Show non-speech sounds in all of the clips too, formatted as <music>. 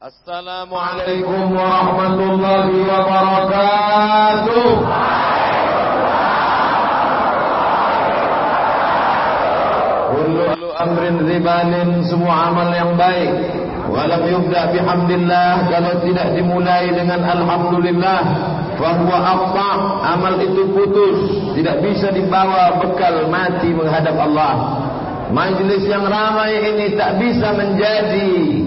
Assalamualaikum warahmatullahi wabarakatuh. Kullu amrin zibalin semua amal yang baik. Walam yubda bihamdillah kalau tidak dimulai dengan alhamdulillah fahuwa aqta amal itu putus tidak bisa dibawa bekal mati menghadap Allah. Majlis yang ramai ini tak bisa menjadi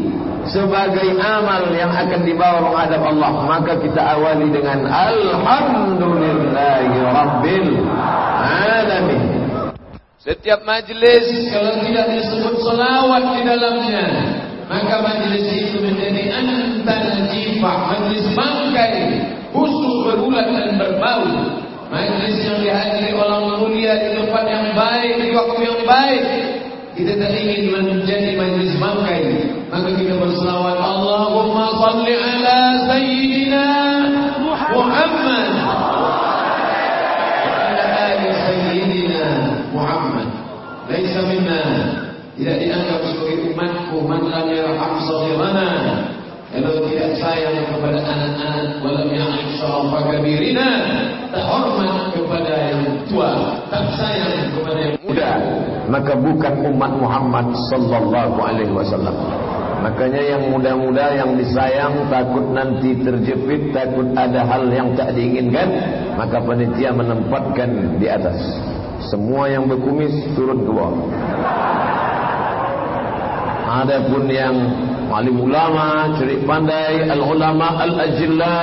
sebagai amal yang akan dibawa menghadap Allah maka kita awali dengan alhamdulillahi rabbil alamin. Setiap majlis kalau tidak disebut selawat di dalamnya maka majlis itu menjadi antal jifah majlis bangkai busuk berulat dan berbau. Majlis yang dihadiri orang mulia di tempat yang baik di waktu yang baik. Kita tak ingin menjadi majlis bangkai maka kita berselawat Allahumma salli ala sayyidina Muhammad. Ala ali sayyidina Muhammad. Laisa minna. Tidak dianggap sebagai umatku man lam yarham saghirana kalau tidak sayang kepada anak-anak walam ya'rif syarafa kabirina tak hormat kepada yang tua tak sayang kepada yang muda. Maka bukan umat Muhammad sallallahu alaihi wasallam makanya yang muda-muda yang disayang takut nanti terjepit takut ada hal yang tak diinginkan maka panitia menempatkan di atas semua yang berkumis turun ke bawah adapun yang alim ulama, cerik pandai, al-ulama al-ajilla,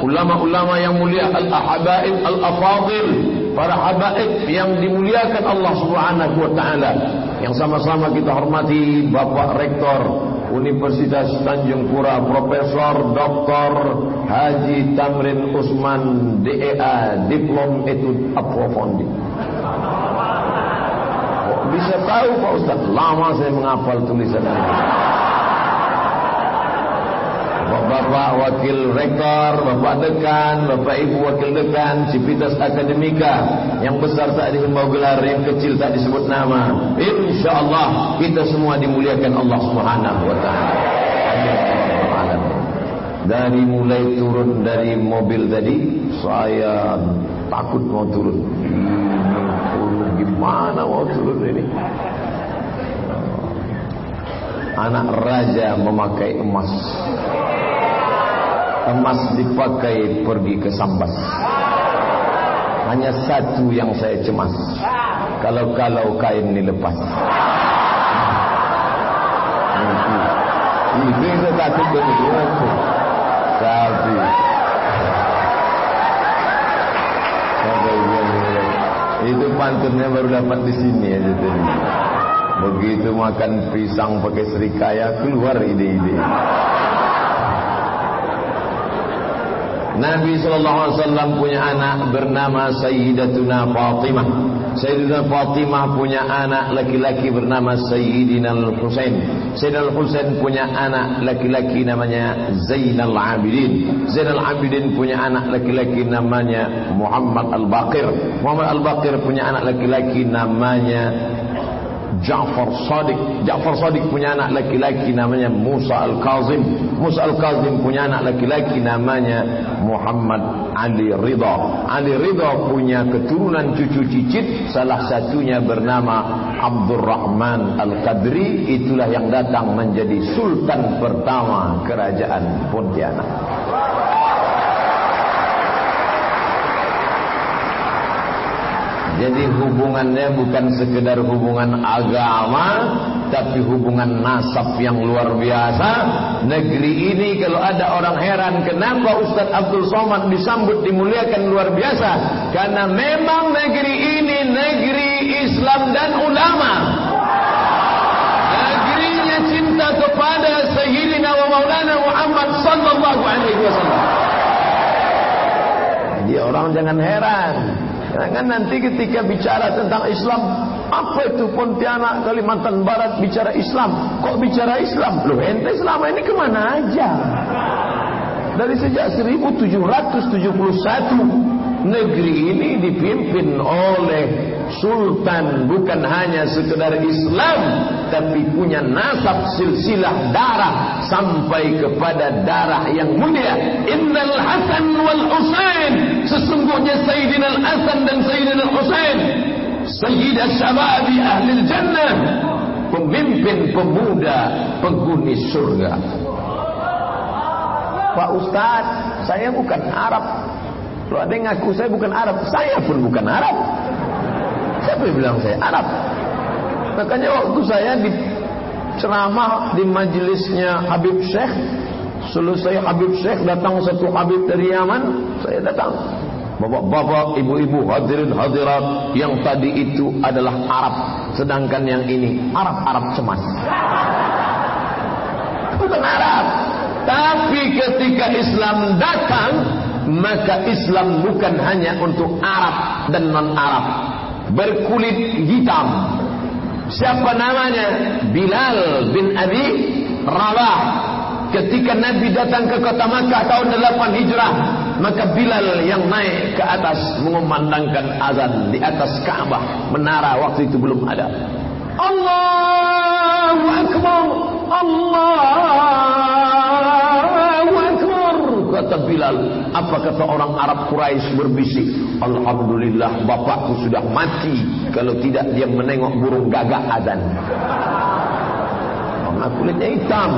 ulama-ulama yang mulia, al-ahabaib, al-afadil, para habaib yang dimuliakan Allah Subhanahu wa taala. Yang sama-sama kita hormati Bapak Rektor Universitas Tanjung Pura Profesor Dr. Haji Tamrin Usman DEA Diplom Etude Approfondi. Bisa tahu Pak Ustaz, lama saya menghafal tulisan ini. Bapak Wakil Rektor, Bapak Dekan, Bapak Ibu Wakil Dekan, Cipitas Akademika, yang besar tak dihimbau gelar, yang kecil tak disebut nama. Insya Allah kita semua dimuliakan Allah Subhanahu Wa Taala. Dari mulai turun dari mobil tadi, saya takut mau. Turun gimana mau turun ini? Anak raja memakai emas emas dipakai pergi ke Sambas. Hanya satu yang saya cemas. Kalau-kalau kain ini lepas. Ini saya takut. Tapi. Itu pantunnya baru dapat di sini aja tadi. Begitu makan pisang pakai serikaya keluar ide-ide. Nabi wasallam punya anak bernama Sayyidatuna Fatimah. Sayyidatuna Fatimah punya anak laki-laki bernama Sayyidina Al-Husain. Sayyidina Al-Husain punya anak laki-laki namanya Zainal Abidin. Zainal Abidin punya anak laki-laki namanya Muhammad Al-Baqir. Muhammad Al-Baqir punya anak laki-laki namanya Ja'far Sadiq. Ja'far Sadiq punya anak laki-laki namanya Musa Al-Kazim. Musa Al-Kazim punya anak laki-laki namanya Muhammad Ali Ridha. Ali Ridha punya keturunan cucu cicit salah satunya bernama Abdul Rahman Al-Qadri. Itulah yang datang menjadi sultan pertama kerajaan Pontianak Jadi hubungannya bukan sekedar hubungan agama Tapi hubungan nasab yang luar biasa. Negeri ini kalau ada orang heran Kenapa Ustaz Abdul Somad disambut dimuliakan luar biasa? Karena memang negeri ini negeri Islam dan ulama. Negerinya cinta kepada Sayyidina wa Maulana Muhammad Sallallahu Alaihi Wasallam. Jadi orang jangan heran Jangan nanti ketika bicara tentang Islam, apa itu Pontianak Kalimantan Barat bicara Islam? Kok bicara Islam? Loh ente selama ini kemana aja? Dari sejak 1771 negeri ini dipimpin oleh sultan bukan hanya sekedar Islam tapi punya nasab silsilah darah sampai kepada darah yang mulia. Innal hasan wal husain. Sesungguhnya sayyidina al hasan dan sayyidina al husain sayyidah syababi ahli jannah. Pemimpin pemuda penghuni surga. Pak Ustaz saya bukan Arab. Kalau ada yang ngaku saya bukan Arab saya pun bukan Arab siapa yang bilang saya? Arab. Makanya waktu saya di ceramah di majelisnya Habib Syekh selesai Habib Syekh datang satu Habib dari Yaman saya datang. Bapak-bapak, ibu-ibu, hadirin hadirat yang tadi itu adalah Arab sedangkan yang ini Arab-Arab cemas bukan Arab. Tapi ketika Islam datang maka Islam bukan hanya untuk Arab dan non-Arab berkulit hitam. Siapa namanya? Bilal bin Abi Rabah. Ketika Nabi datang ke kota Makkah tahun 8 Hijrah maka Bilal yang naik ke atas mengumandangkan azan di atas Ka'bah menara waktu itu belum ada. Allahu Akbar! Akbar kata Bilal apa kata orang Arab Quraisy berbisik Alhamdulillah bapakku sudah mati kalau tidak dia menengok burung gagak azan <laughs> Orang kulitnya hitam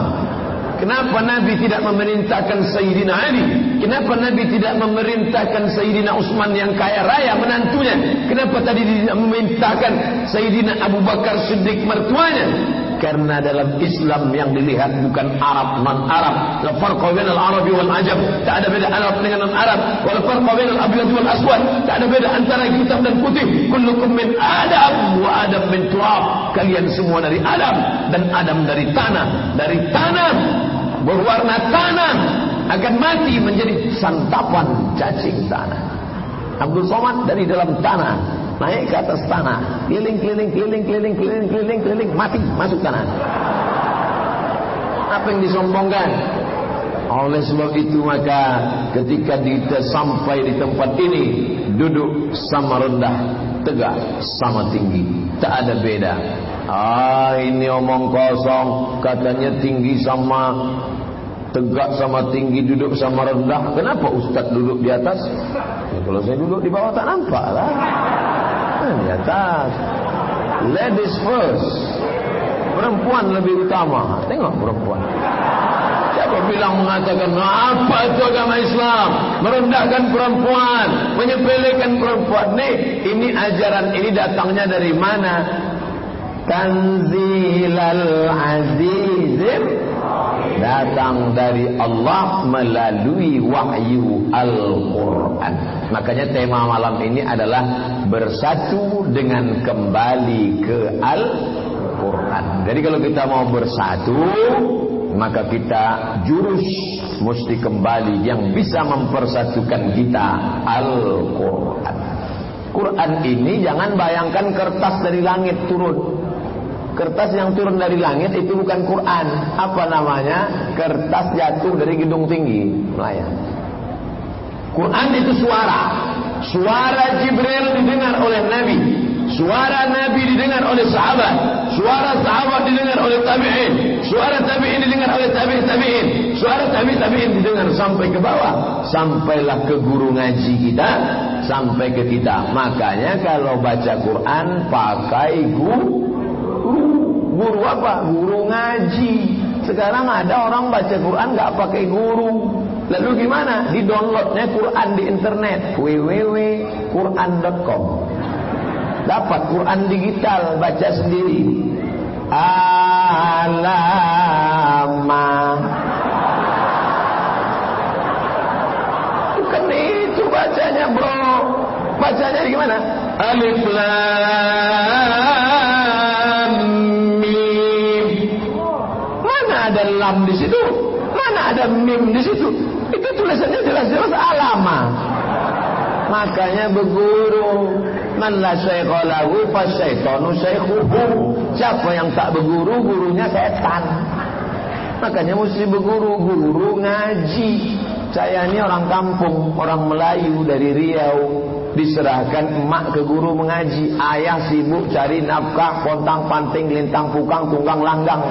Kenapa Nabi tidak memerintahkan Sayyidina Ali? Kenapa Nabi tidak memerintahkan Sayyidina Utsman yang kaya raya menantunya? Kenapa tadi tidak memerintahkan Sayyidina Abu Bakar Siddiq mertuanya? Karena dalam Islam yang dilihat bukan Arab non Arab. La farqa bainal Arabi wal Ajam. Tak ada beda Arab dengan non Arab. Wal farqa bainal abyad wal aswad. Tak ada beda antara hitam dan putih. Kullukum min Adam wa Adam min turab. Kalian semua dari Adam dan Adam dari tanah. Dari tanah berwarna tanah akan mati menjadi santapan cacing tanah. Abdul Somad dari dalam tanah naik ke atas tanah, keliling keliling keliling keliling keliling keliling keliling mati masuk tanah. Apa yang disombongkan? Oleh sebab itu maka ketika kita sampai di tempat ini duduk sama rendah, tegak sama tinggi, tak ada beda. Ah ini omong kosong katanya tinggi sama tegak sama tinggi duduk sama rendah. Kenapa ustaz duduk di atas? Ya, kalau saya duduk di bawah tak nampak lah. Nah, di atas. Ladies first. Perempuan lebih utama. Tengok perempuan. Siapa bilang mengatakan apa itu agama Islam? Merendahkan perempuan, menyepelekan perempuan. Nih, ini ajaran ini datangnya dari mana? Tanzilal Azizim datang dari Allah melalui wahyu Al-Quran. Makanya tema malam ini adalah bersatu dengan kembali ke Al-Quran. Jadi kalau kita mau bersatu, maka kita jurus mesti kembali yang bisa mempersatukan kita Al-Quran. Quran ini jangan bayangkan kertas dari langit turun. Kertas yang turun dari langit itu bukan Quran. Apa namanya? Kertas jatuh dari gedung tinggi. Melayang. Quran itu suara. Suara Jibril didengar oleh Nabi. Suara Nabi didengar oleh sahabat. Suara sahabat didengar oleh tabi'in. Suara tabi'in didengar oleh tabi'in tabi'in. Suara tabi'in tabi'in didengar sampai ke bawah. Sampailah ke guru ngaji kita. Sampai ke kita. Makanya kalau baca Quran pakai guru Guru apa? Guru ngaji. Sekarang ada orang baca Quran nggak pakai guru. Lalu gimana? Di downloadnya Quran di internet www.quran.com. Dapat Quran digital baca sendiri. Alama. Bukan itu bacanya bro. Bacanya gimana? Alif lam situ? Mana ada mim di situ? Itu tulisannya jelas-jelas alama. Makanya berguru. Man la syaiqa lahu fasyaitanu syaikhuhu. Siapa yang tak berguru, gurunya setan. Makanya mesti berguru, guru ngaji. Saya ini orang kampung, orang Melayu dari Riau. Diserahkan emak ke guru mengaji. Ayah sibuk cari nafkah, pontang panting, lintang pukang, tunggang langgang.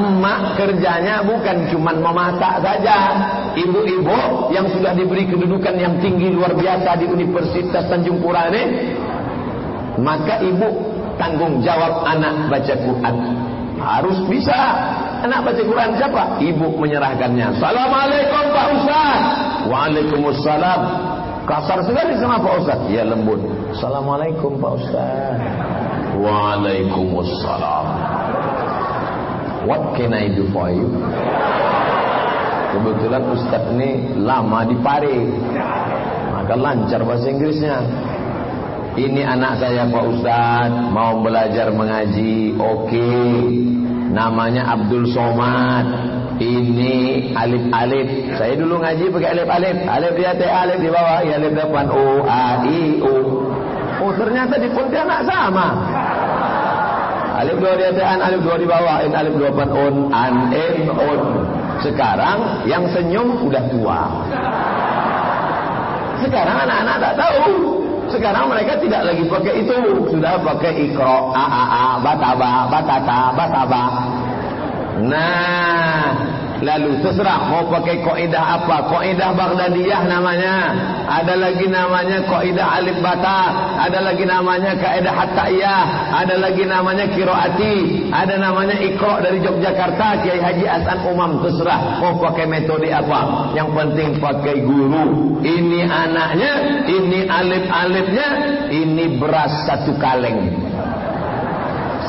Emak kerjanya bukan cuma memasak saja. Ibu-ibu yang sudah diberi kedudukan yang tinggi luar biasa di Universitas Tanjung Pura ini. Maka ibu tanggung jawab anak baca Quran. Harus bisa. Anak baca Quran siapa? Ibu menyerahkannya. Assalamualaikum Pak Ustaz. Waalaikumsalam. Kasar sekali sama Pak Ustaz. Ya lembut. Assalamualaikum Pak Ustaz. Waalaikumsalam. What can I do for you? Kebetulan Ustaz ini lama di Pare. Maka lancar bahasa Inggrisnya. Ini anak saya Pak Ustaz Mau belajar mengaji Oke okay. Namanya Abdul Somad Ini alif-alif Saya dulu ngaji pakai alif-alif Alif di atas alif di bawah ya, Alif depan O, A, I, O Oh ternyata di Pontianak sama Alif dua di atas Alif dua di bawah. In alif dua depan On, An, En, On Sekarang yang senyum udah tua. Sekarang anak-anak tak tahu. Sekarang mereka tidak lagi pakai itu, sudah pakai ikro, a a a, bataba, batata, bataba. Nah, Lalu terserah mau pakai kaidah apa? Kaidah Baghdadiyah namanya. Ada lagi namanya kaidah alif bata, ada lagi namanya kaidah hattaiyah, ada lagi namanya qiraati, ada namanya iqra dari Yogyakarta Kiai Haji Hasan Umam terserah mau pakai metode apa. Yang penting pakai guru. Ini anaknya, ini alif-alifnya, ini beras satu kaleng.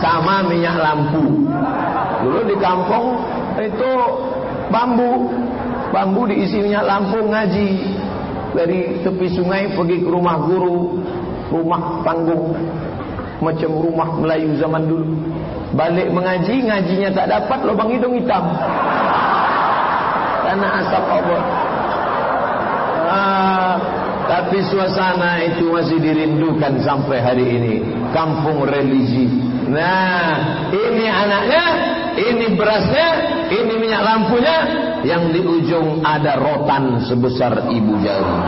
Sama minyak lampu. Dulu di kampung itu bambu. Bambu diisi minyak lampu ngaji. Dari tepi sungai pergi ke rumah guru rumah panggung. Macam rumah Melayu zaman dulu. Balik mengaji ngajinya tak dapat lubang hidung hitam. Karena asap obor ah, tapi suasana itu masih dirindukan sampai hari ini. Kampung religi. Nah ini anaknya ini berasnya, ini minyak lampunya, yang di ujung ada rotan sebesar ibu jari.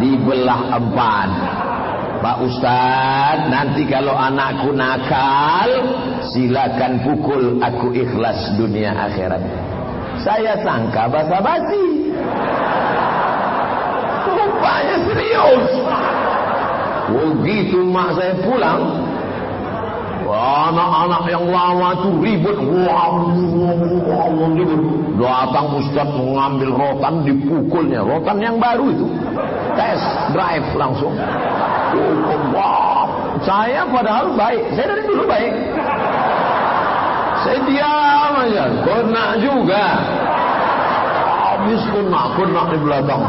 Dibelah empat. Pak Ustaz, nanti kalau anakku nakal, silakan pukul aku ikhlas dunia akhirat. Saya sangka basa-basi. Rupanya serius. Begitu mak saya pulang, Anak-anak yang lama itu ribut. Datang Ustaz mengambil rotan dipukulnya. Rotan yang baru itu. Tes drive langsung. Saya padahal baik. Saya dari dulu baik. Saya diam aja. Kena juga. Habis kena, kena di belakang.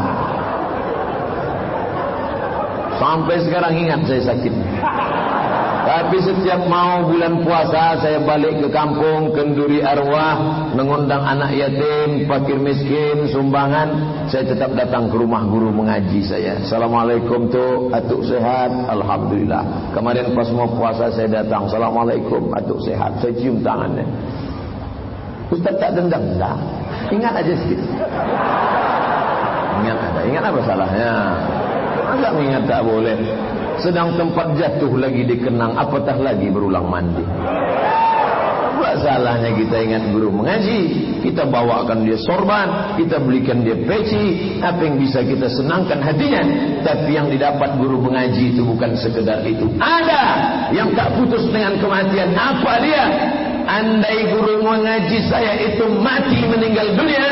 Sampai sekarang ingat saya sakit. Tapi setiap mau bulan puasa saya balik ke kampung kenduri arwah mengundang anak yatim, fakir miskin, sumbangan, saya tetap datang ke rumah guru mengaji saya. Assalamualaikum tu, atuk sehat, alhamdulillah. Kemarin pas mau puasa saya datang, Assalamualaikum, atuk sehat. Saya cium tangannya. Ustaz tak dendam dah. Ingat aja sedikit. Ingat ada, ingat apa salahnya? Masa ingat tak boleh? Sedang tempat jatuh lagi dikenang Apatah lagi berulang mandi. Salahnya kita ingat guru mengaji? Kita bawakan dia sorban Kita belikan dia peci. Apa yang bisa kita senangkan hatinya? Tapi yang didapat guru mengaji itu bukan sekedar itu. Ada yang tak putus dengan kematian. Apa dia? Andai guru mengaji saya itu mati meninggal dunia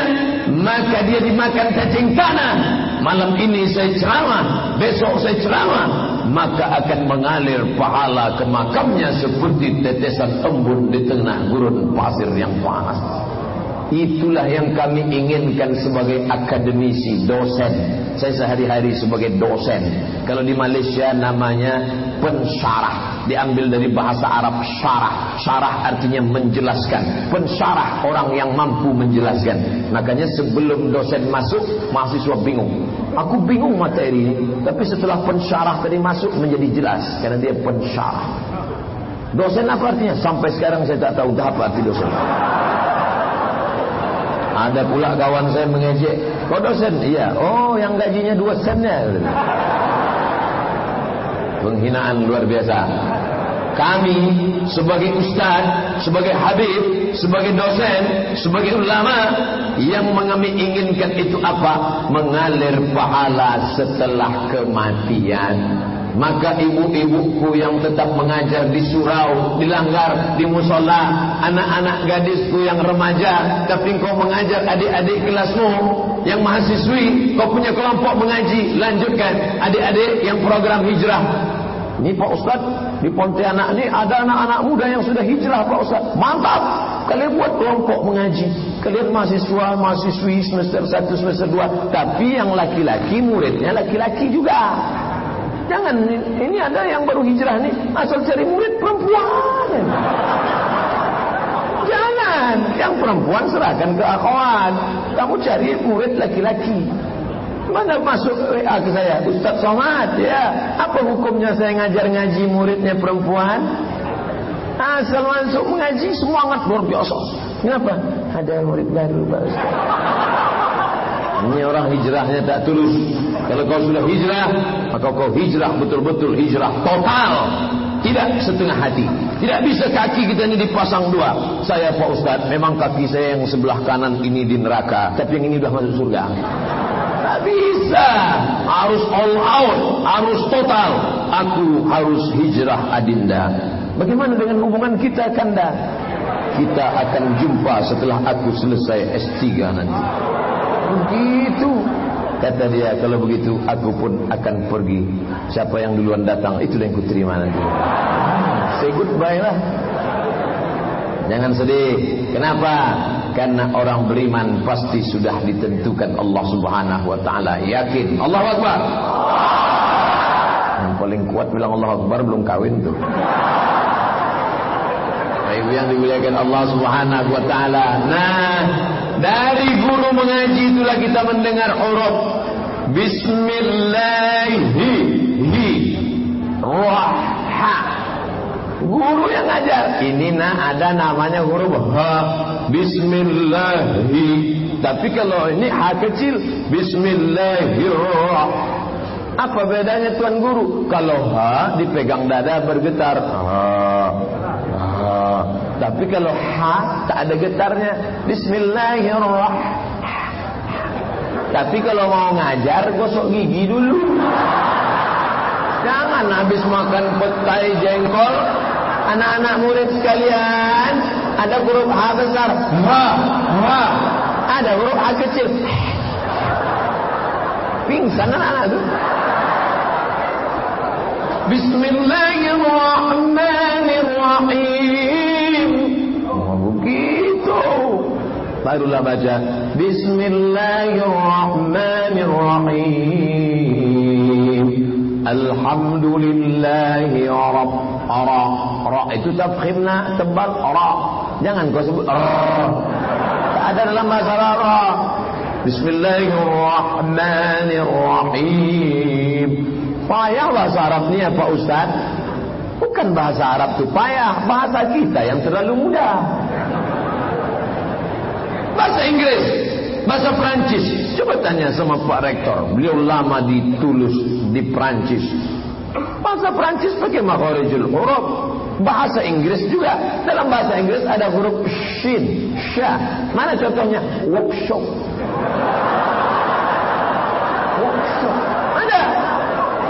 Maka dia dimakan cacing tanah Malam ini saya ceramah Besok saya ceramah maka akan mengalir pahala ke makamnya seperti tetesan embun di tengah gurun pasir yang panas. Itulah yang kami inginkan sebagai akademisi, dosen. Saya sehari-hari sebagai dosen. Kalau di Malaysia namanya pensyarah. Diambil dari bahasa Arab syarah. Syarah artinya menjelaskan. Pensyarah orang yang mampu menjelaskan. Makanya sebelum dosen masuk, mahasiswa bingung. Aku bingung materi ini. Tapi setelah pensyarah tadi masuk menjadi jelas. Karena dia pensyarah. Dosen apa artinya? Sampai sekarang saya tak tahu apa arti dosen. Ada pula kawan saya mengejek, kau dosen? Iya. Oh, yang gajinya dua sen ya. Penghinaan luar biasa. Kami sebagai ustaz, sebagai habib, sebagai dosen, sebagai ulama yang kami inginkan itu apa? Mengalir pahala setelah kematian. Maka ibu-ibuku yang tetap mengajar di surau, di langgar, di musola, anak-anak gadisku yang remaja, tapi kau mengajar adik-adik kelasmu yang mahasiswi, kau punya kelompok mengaji, lanjutkan adik-adik yang program hijrah. Ini Pak Ustaz, di Pontianak ini ada anak-anak muda yang sudah hijrah Pak Ustaz. Mantap. Kalian buat kelompok mengaji. Kalian mahasiswa, mahasiswi semester 1, semester 2. Tapi yang laki-laki muridnya laki-laki juga. Jangan ini ada yang baru hijrah nih asal cari murid perempuan. Jangan, yang perempuan serahkan ke akhwat. Kamu cari murid laki-laki. Mana masuk WA ke saya? Ustaz Somad, ya. Apa hukumnya saya ngajar ngaji muridnya perempuan? Asal masuk mengaji semangat luar biasa. Kenapa? Ada murid baru Pak Ustaz. Ini orang hijrahnya tak tulus. Kalau kau sudah hijrah, maka kau hijrah betul-betul hijrah total. Tidak setengah hati. Tidak bisa kaki kita ini dipasang dua. Saya Pak Ustaz, memang kaki saya yang sebelah kanan ini di neraka. Tapi yang ini sudah masuk surga. Tak bisa. Harus all out. Harus total. Aku harus hijrah adinda. Bagaimana dengan hubungan kita kanda? Kita akan jumpa setelah aku selesai S3 nanti. Begitu. Kata dia, kalau begitu aku pun akan pergi. Siapa yang duluan datang, itu yang kuterima nanti. Say goodbye lah. Jangan sedih. Kenapa? Karena orang beriman pasti sudah ditentukan Allah Subhanahu wa taala. Yakin. Allahu Akbar. Yang paling kuat bilang Allah Akbar belum kawin tuh. Ibu yang dimuliakan Allah Subhanahu wa taala. Nah, dari guru mengaji itulah kita mendengar huruf Bismillahi hi Rah ha. Guru yang ngajar. Ini nah ada namanya huruf ha. Bismillahi. Tapi kalau ini ha kecil Bismillahirrah. Apa bedanya tuan guru? Kalau ha dipegang dada bergetar. Ha. Ha. Tapi kalau ha tak ada getarnya. Bismillahirrahmanirrahim. Tapi kalau mau ngajar gosok gigi dulu. Jangan habis makan petai jengkol. Anak-anak murid sekalian, ada huruf H besar. Ha, ha. Ada huruf H kecil. Pingsan anak-anak tu. Bismillahirrahmanirrahim. Barulah baca Bismillahirrahmanirrahim. Alhamdulillahi rabb ara. Ra itu tafkhimna tebal ra. Jangan kau sebut ra. Tak ada dalam bahasa Arab. Bismillahirrahmanirrahim. Payah bahasa Arab ni apa Ustaz? Bukan bahasa Arab tu payah. Bahasa kita yang terlalu mudah. Bahasa Inggris. Bahasa Perancis. Coba tanya sama Pak Rektor. Beliau lama ditulus di Perancis. Bahasa Perancis pakai makhorijul huruf. Bahasa Inggris juga. Dalam bahasa Inggris ada huruf shin, sha. Mana contohnya? Workshop. Workshop. Ada.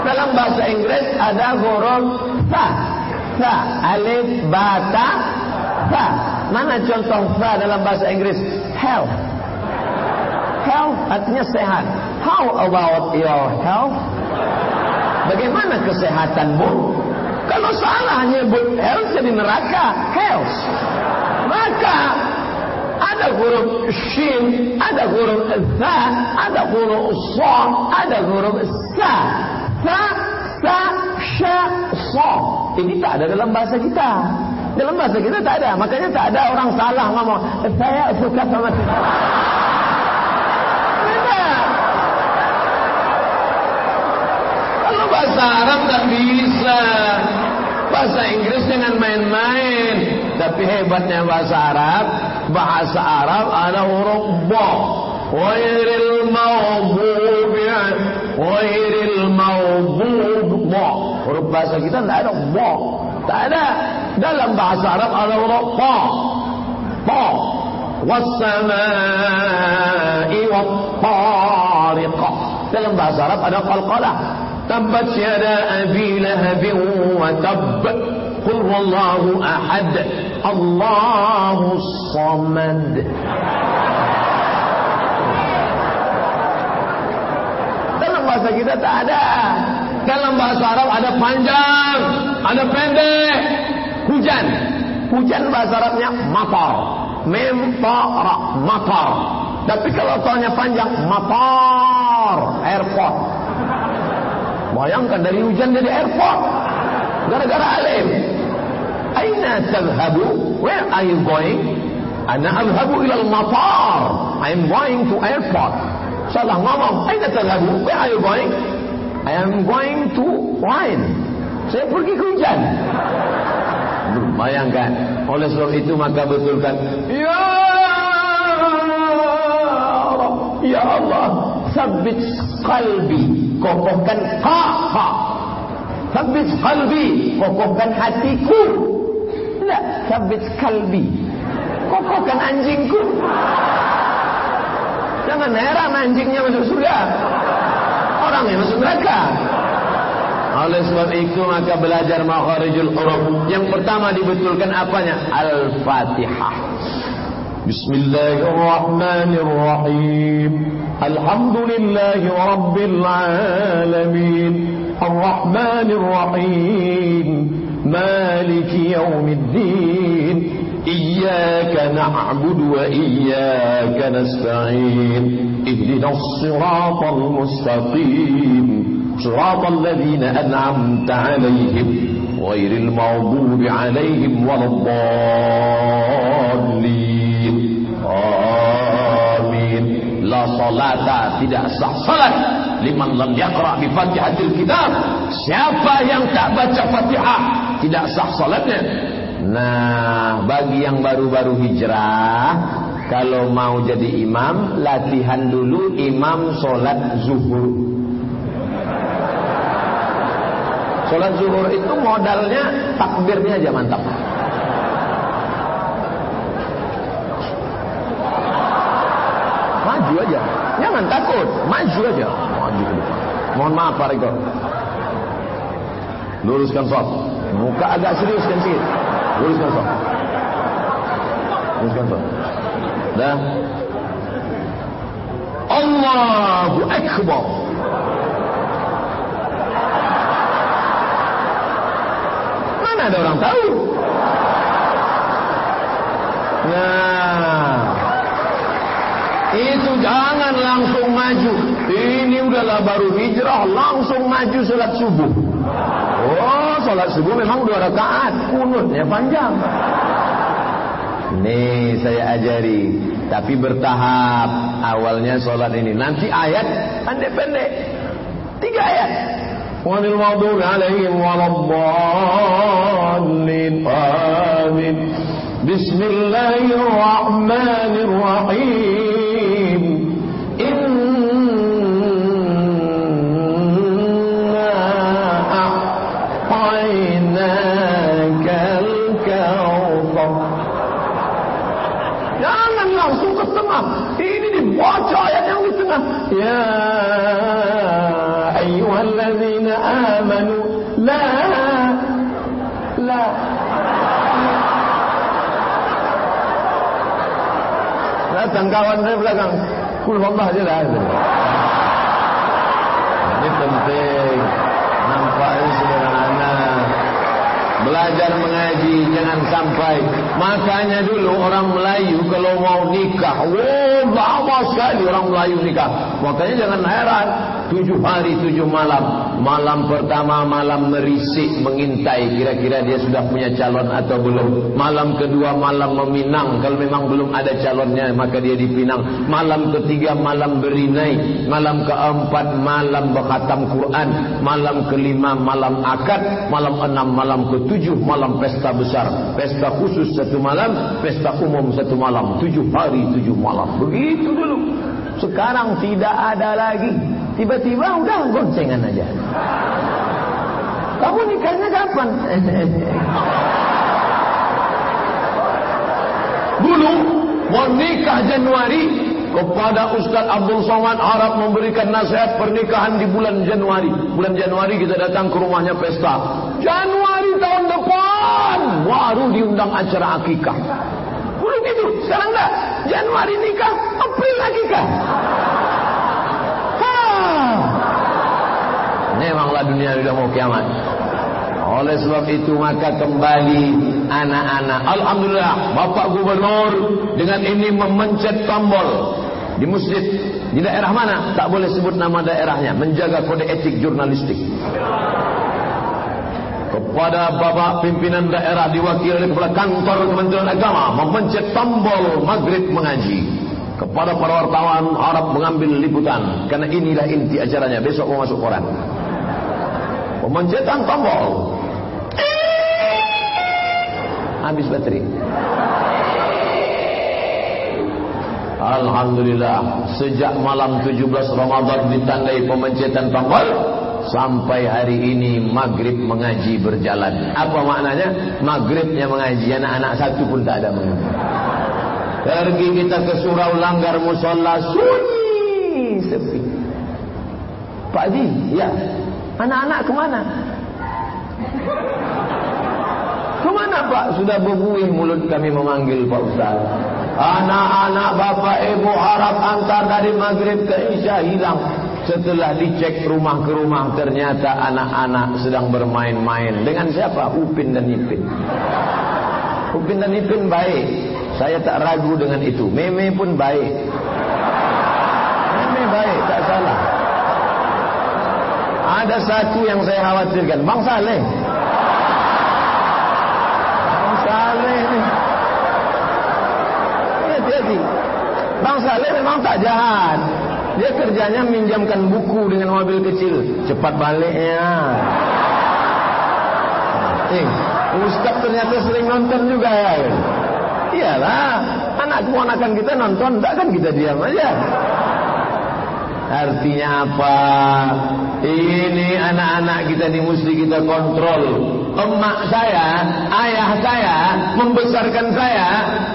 Dalam bahasa Inggris ada huruf ta. Ta. Alif, bata, ta. Mana contoh ta dalam bahasa Inggris? Health. Health artinya sehat. How about your health? Bagaimana kesehatanmu? Kalau salah nyebut health jadi neraka. Health. Maka ada huruf shin, ada huruf za, ada huruf sa, ada huruf sa. Sa, sa, sha, sa. Ini tak ada dalam bahasa kita. Dalam bahasa kita tak ada. Makanya tak ada orang salah ngomong. Saya suka sama Kalau bahasa Arab tak bisa. Bahasa Inggris jangan main-main. Tapi hebatnya bahasa Arab, bahasa Arab ada huruf ba. Ghairil maghdubi ghairil maghdubi ba. Huruf bahasa kita tidak ada ba. Tak ada. Dalam bahasa Arab ada huruf ba. Ba. Wassama'i wattariqah. Dalam bahasa Arab ada qalqalah. Tabbat yada abi lahabin wa tabb. Qul wallahu ahad. Allahu samad. Dalam bahasa kita tak ada. Dalam bahasa Arab ada panjang, ada pendek. Hujan. Hujan bahasa Arabnya matar. Mem ta ra matar. Tapi kalau tanya panjang matar, airport. Bayangkan dari hujan jadi airport. Gara-gara alim. Aina tadhhabu? Where are you going? Ana adhhabu ila al-matar. I am going to airport. Salah ngomong. Aina tadhhabu? Where are you going? I am going to rain. Saya pergi ke hujan. Bayangkan. Oleh sebab itu maka betulkan. Ya Allah. Ya Allah. Sabit qalbi kokohkan ha ha sabit qalbi kokohkan hatiku tidak sabit qalbi kokohkan anjingku jangan heran anjingnya masuk surga orangnya masuk neraka oleh sebab itu maka belajar makharijul huruf yang pertama dibetulkan apanya al-fatihah Bismillahirrahmanirrahim الحمد لله رب العالمين الرحمن الرحيم مالك يوم الدين إياك نعبد وإياك نستعين اهدنا الصراط المستقيم صراط الذين أنعمت عليهم غير المغضوب عليهم ولا الضالين آمين لا صلاة tidak sah salat liman lam yaqra bi fatihatil kitab siapa yang tak baca fatihah tidak sah salatnya nah bagi yang baru-baru hijrah kalau mau jadi imam latihan dulu imam solat zuhur Solat zuhur itu modalnya takbirnya aja mantap maju aja. Jangan takut, maju aja. Maju. Mohon maaf Pak Riko. Luruskan soft. Muka agak seriuskan sikit. Luruskan soft. Luruskan soft. Dah. Allahu Akbar. Ada orang tahu? Nah. Itu jangan langsung maju. Ini udahlah baru hijrah, langsung maju salat subuh. Oh, salat subuh memang dua rakaat, kunutnya panjang. Nih saya ajari, tapi bertahap. Awalnya salat ini, nanti ayat pendek-pendek. Tiga ayat. Walil maghdubi alaihim waladdallin. Amin. Bismillahirrahmanirrahim. Jangan langsung ke tengah. Ini dibaca ayat yang di tengah. Ya Datang kawan dari belakang. Kul Allah je lah. Ini penting. Nampaknya sederhana. Belajar mengaji jangan sampai. Makanya dulu orang Melayu kalau mau nikah. Oh lama sekali orang Melayu nikah. Makanya jangan heran. Tujuh hari tujuh malam. Malam pertama malam merisik mengintai kira-kira dia sudah punya calon atau belum. Malam kedua malam meminang kalau memang belum ada calonnya maka dia dipinang. Malam ketiga malam berinai. Malam keempat malam berkhatam Quran. Malam kelima malam akad. Malam enam malam ketujuh malam pesta besar. Pesta khusus satu malam, pesta umum satu malam. Tujuh hari tujuh malam. Begitu dulu. Sekarang tidak ada lagi. Tiba-tiba udah goncengan aja. Kamu nikahnya kapan? Dulu mau nikah Januari kepada Ustaz Abdul Somad Arab memberikan nasihat pernikahan di bulan Januari. Bulan Januari kita datang ke rumahnya pesta. Januari tahun depan baru diundang acara akikah. Dulu gitu, sekarang enggak. Januari nikah, April akikah. Memanglah dunia sudah mau kiamat. Oleh sebab itu maka kembali anak-anak. Alhamdulillah Bapak Gubernur dengan ini memencet tombol di masjid di daerah mana tak boleh sebut nama daerahnya menjaga kode etik jurnalistik. Kepada Bapak pimpinan daerah diwakili oleh kepala kantor Kementerian Agama memencet tombol maghrib mengaji. Kepada para wartawan harap mengambil liputan karena inilah inti acaranya besok mau masuk koran. Pemencetan tombol. Habis baterai. Alhamdulillah sejak malam 17 Ramadan ditandai pemencetan tombol sampai hari ini maghrib mengaji berjalan. Apa maknanya? Maghribnya mengaji anak-anak satu pun tak ada mengaji. Pergi kita ke surau langgar musola sunyi sepi. Pak Di, ya. Anak-anak ke mana? Ke mana Pak? Sudah berbuih mulut kami memanggil Pak Ustaz. Anak-anak Bapak Ibu harap antar dari maghrib ke Isya hilang. Setelah dicek rumah ke rumah ternyata anak-anak sedang bermain-main. Dengan siapa? Upin dan Ipin. Upin dan Ipin baik. Saya tak ragu dengan itu. Meme pun baik. Meme baik, tak salah. Ada satu yang saya khawatirkan. Bang Saleh. Bang Saleh ni. Hati-hati. Bang Saleh memang tak jahat. Dia kerjanya minjamkan buku dengan mobil kecil. Cepat baliknya. Eh, Ustaz ternyata sering nonton juga ya. Iyalah, anak keponakan kita nonton, takkan kita diam aja. Artinya apa? Ini anak-anak kita di mesti kita kontrol. Emak saya, ayah saya membesarkan saya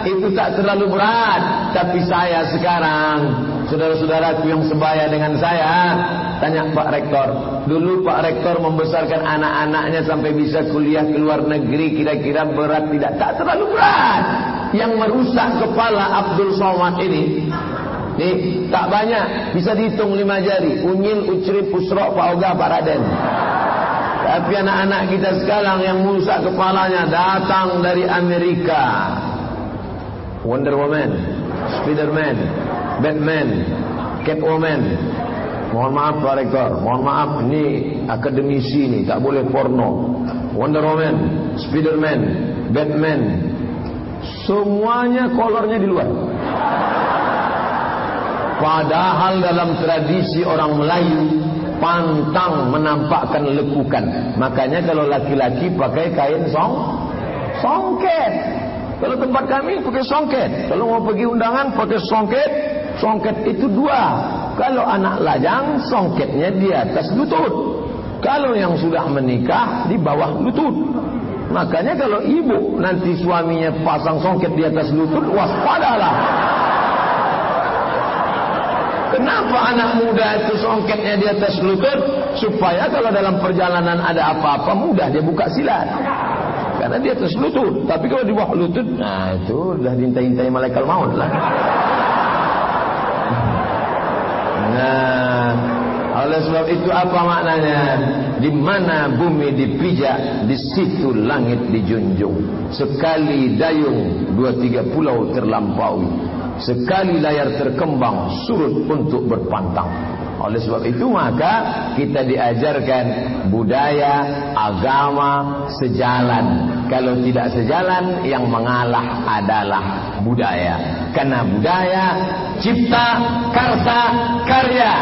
itu tak terlalu berat, tapi saya sekarang saudara-saudaraku yang sebaya dengan saya tanya Pak Rektor. Dulu Pak Rektor membesarkan anak-anaknya sampai bisa kuliah ke luar negeri kira-kira berat tidak? Tak terlalu berat. Yang merusak kepala Abdul Somad ini Nih, tak banyak, bisa dihitung lima jari. Unyil, Ucrip, Pusrok, Pak Ogah, Pak Raden. Tapi anak-anak kita sekarang yang merusak kepalanya datang dari Amerika. Wonder Woman, Spiderman, Batman, Catwoman. Mohon maaf Pak Rektor, mohon maaf ini akademisi ni tak boleh porno. Wonder Woman, Spiderman, Batman. Semuanya kolornya di luar. Padahal dalam tradisi orang Melayu pantang menampakkan lekukan. Makanya kalau laki-laki pakai kain song songket. Kalau tempat kami pakai songket. Kalau mau pergi undangan pakai songket. Songket itu dua. Kalau anak lajang songketnya di atas lutut. Kalau yang sudah menikah di bawah lutut. Makanya kalau ibu nanti suaminya pasang songket di atas lutut waspadalah. Kenapa anak muda itu songketnya di atas lutut? Supaya kalau dalam perjalanan ada apa-apa mudah dia buka silat. Karena di atas lutut. Tapi kalau di bawah lutut, nah itu sudah dintai-intai malaikat maut lah. Nah, oleh sebab itu apa maknanya? Di mana bumi dipijak, di situ langit dijunjung. Sekali dayung, dua tiga pulau terlampaui. Sekali layar terkembang surut untuk berpantang. Oleh sebab itu maka kita diajarkan budaya, agama sejalan. Kalau tidak sejalan yang mengalah adalah budaya. Karena budaya cipta karsa karya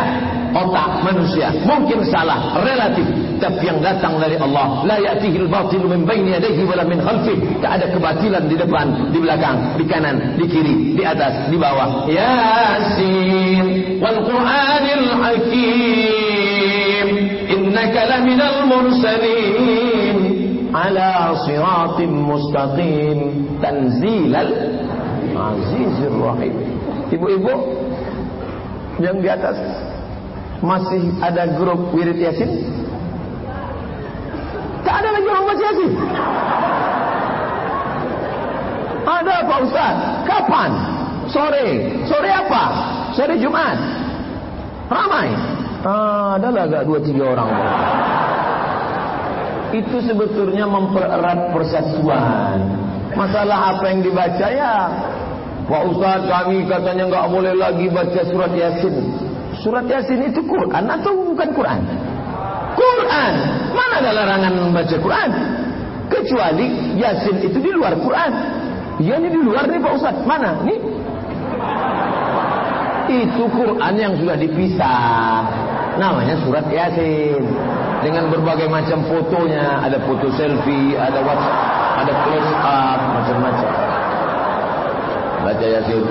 otak manusia. Mungkin salah relatif. Tapi yang datang dari Allah la ya'tihil batil min baini yadayhi wala min khalfihi tak ada kebatilan di depan di belakang di kanan di kiri di atas di bawah. Yasin wal qur'anil hakim. Innaka laminal mursalin. Ala siratim mustaqim. Tanzilal azizir rahim. Ibu-ibu yang di atas masih ada grup wirid yasin? Tak ada lagi orang baca yasin. Ada Pak Ustaz. Kapan? Sore. Sore apa? Sore Jumat ramai. Ah, adalah agak dua tiga orang. Itu sebetulnya mempererat persatuan masalah apa yang dibaca ya. Pak Ustaz kami katanya enggak boleh lagi baca surat Yasin Surat Yasin itu Quran atau bukan Quran? Quran. Mana ada larangan membaca Quran? Kecuali Yasin itu di luar Quran. Ya ini di luar nih Pak Ustaz. Mana? Ini. Itu Quran yang sudah dipisah. Namanya surat Yasin. Dengan berbagai macam fotonya. Ada foto selfie, ada WhatsApp, ada close up, macam-macam. Baca Yasin.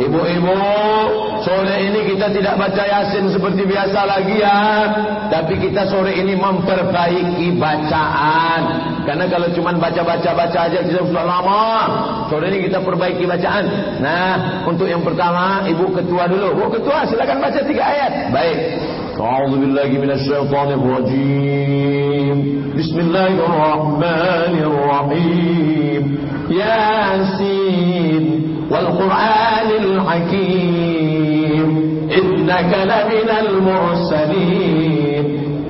Ibu-ibu, sore ini kita tidak baca Yasin seperti biasa lagi ya. Tapi kita sore ini memperbaiki bacaan. Karena kalau cuma baca-baca-baca aja kita sudah lama. Sore ini kita perbaiki bacaan. Nah, untuk yang pertama, Ibu ketua dulu. Bu ketua, silakan baca tiga ayat. Baik. أعوذ بالله من الشيطان الرجيم بسم الله الرحمن الرحيم ياسين والقرآن الحكيم innaka la minal mursalin.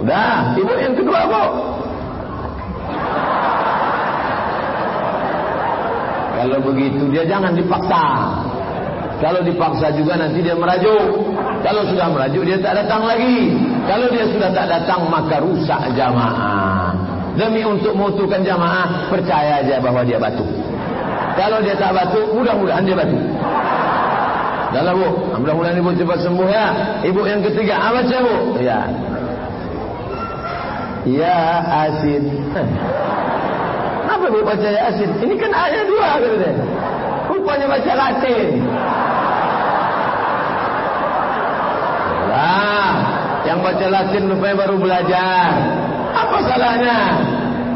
Dah itu yang kedua kok kalau begitu dia jangan dipaksa. Kalau dipaksa juga nanti dia merajuk. Kalau sudah merajuk dia tak datang lagi. Kalau dia sudah tak datang maka rusak jamaah. Demi untuk memutuhkan jamaah percaya aja bahwa dia batuk kalau dia tak batuk mudah-mudahan dia batuk batu. Dalam bu, mudah-mudahan ibu cepat sembuh ya. Ibu yang ketiga, apa sih bu? Ya. Ya asin. <laughs> Apa bu baca ya asin? Ini kan ayat dua katanya. Rupanya baca Latin. Lah, yang baca Latin rupanya baru belajar. Apa salahnya?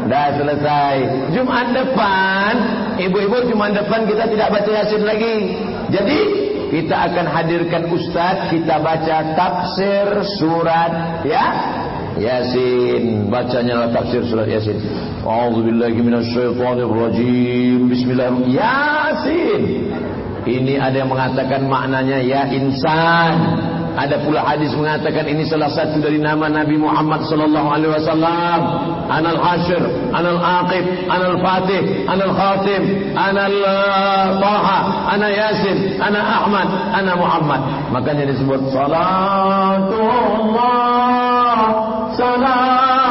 Dah selesai. Jumat depan, ibu-ibu Jumat depan kita tidak baca Yasin lagi. Jadi kita akan hadirkan ustaz, kita baca tafsir surat ya. Yasin, bacanya lah tafsir surat Yasin. A'udzubillahi minasyaitonirrajim. Bismillahirrahmanirrahim. Yasin. Ini ada yang mengatakan maknanya ya insan. Ada pula hadis mengatakan ini salah satu dari nama Nabi Muhammad sallallahu alaihi wasallam. Anal Hashir, Anal Aqib, Anal Fatih, Anal Khatim, Anal Taha, Ana Yasin, Ana Ahmad, Ana Muhammad. Makanya disebut salatullah, salamullah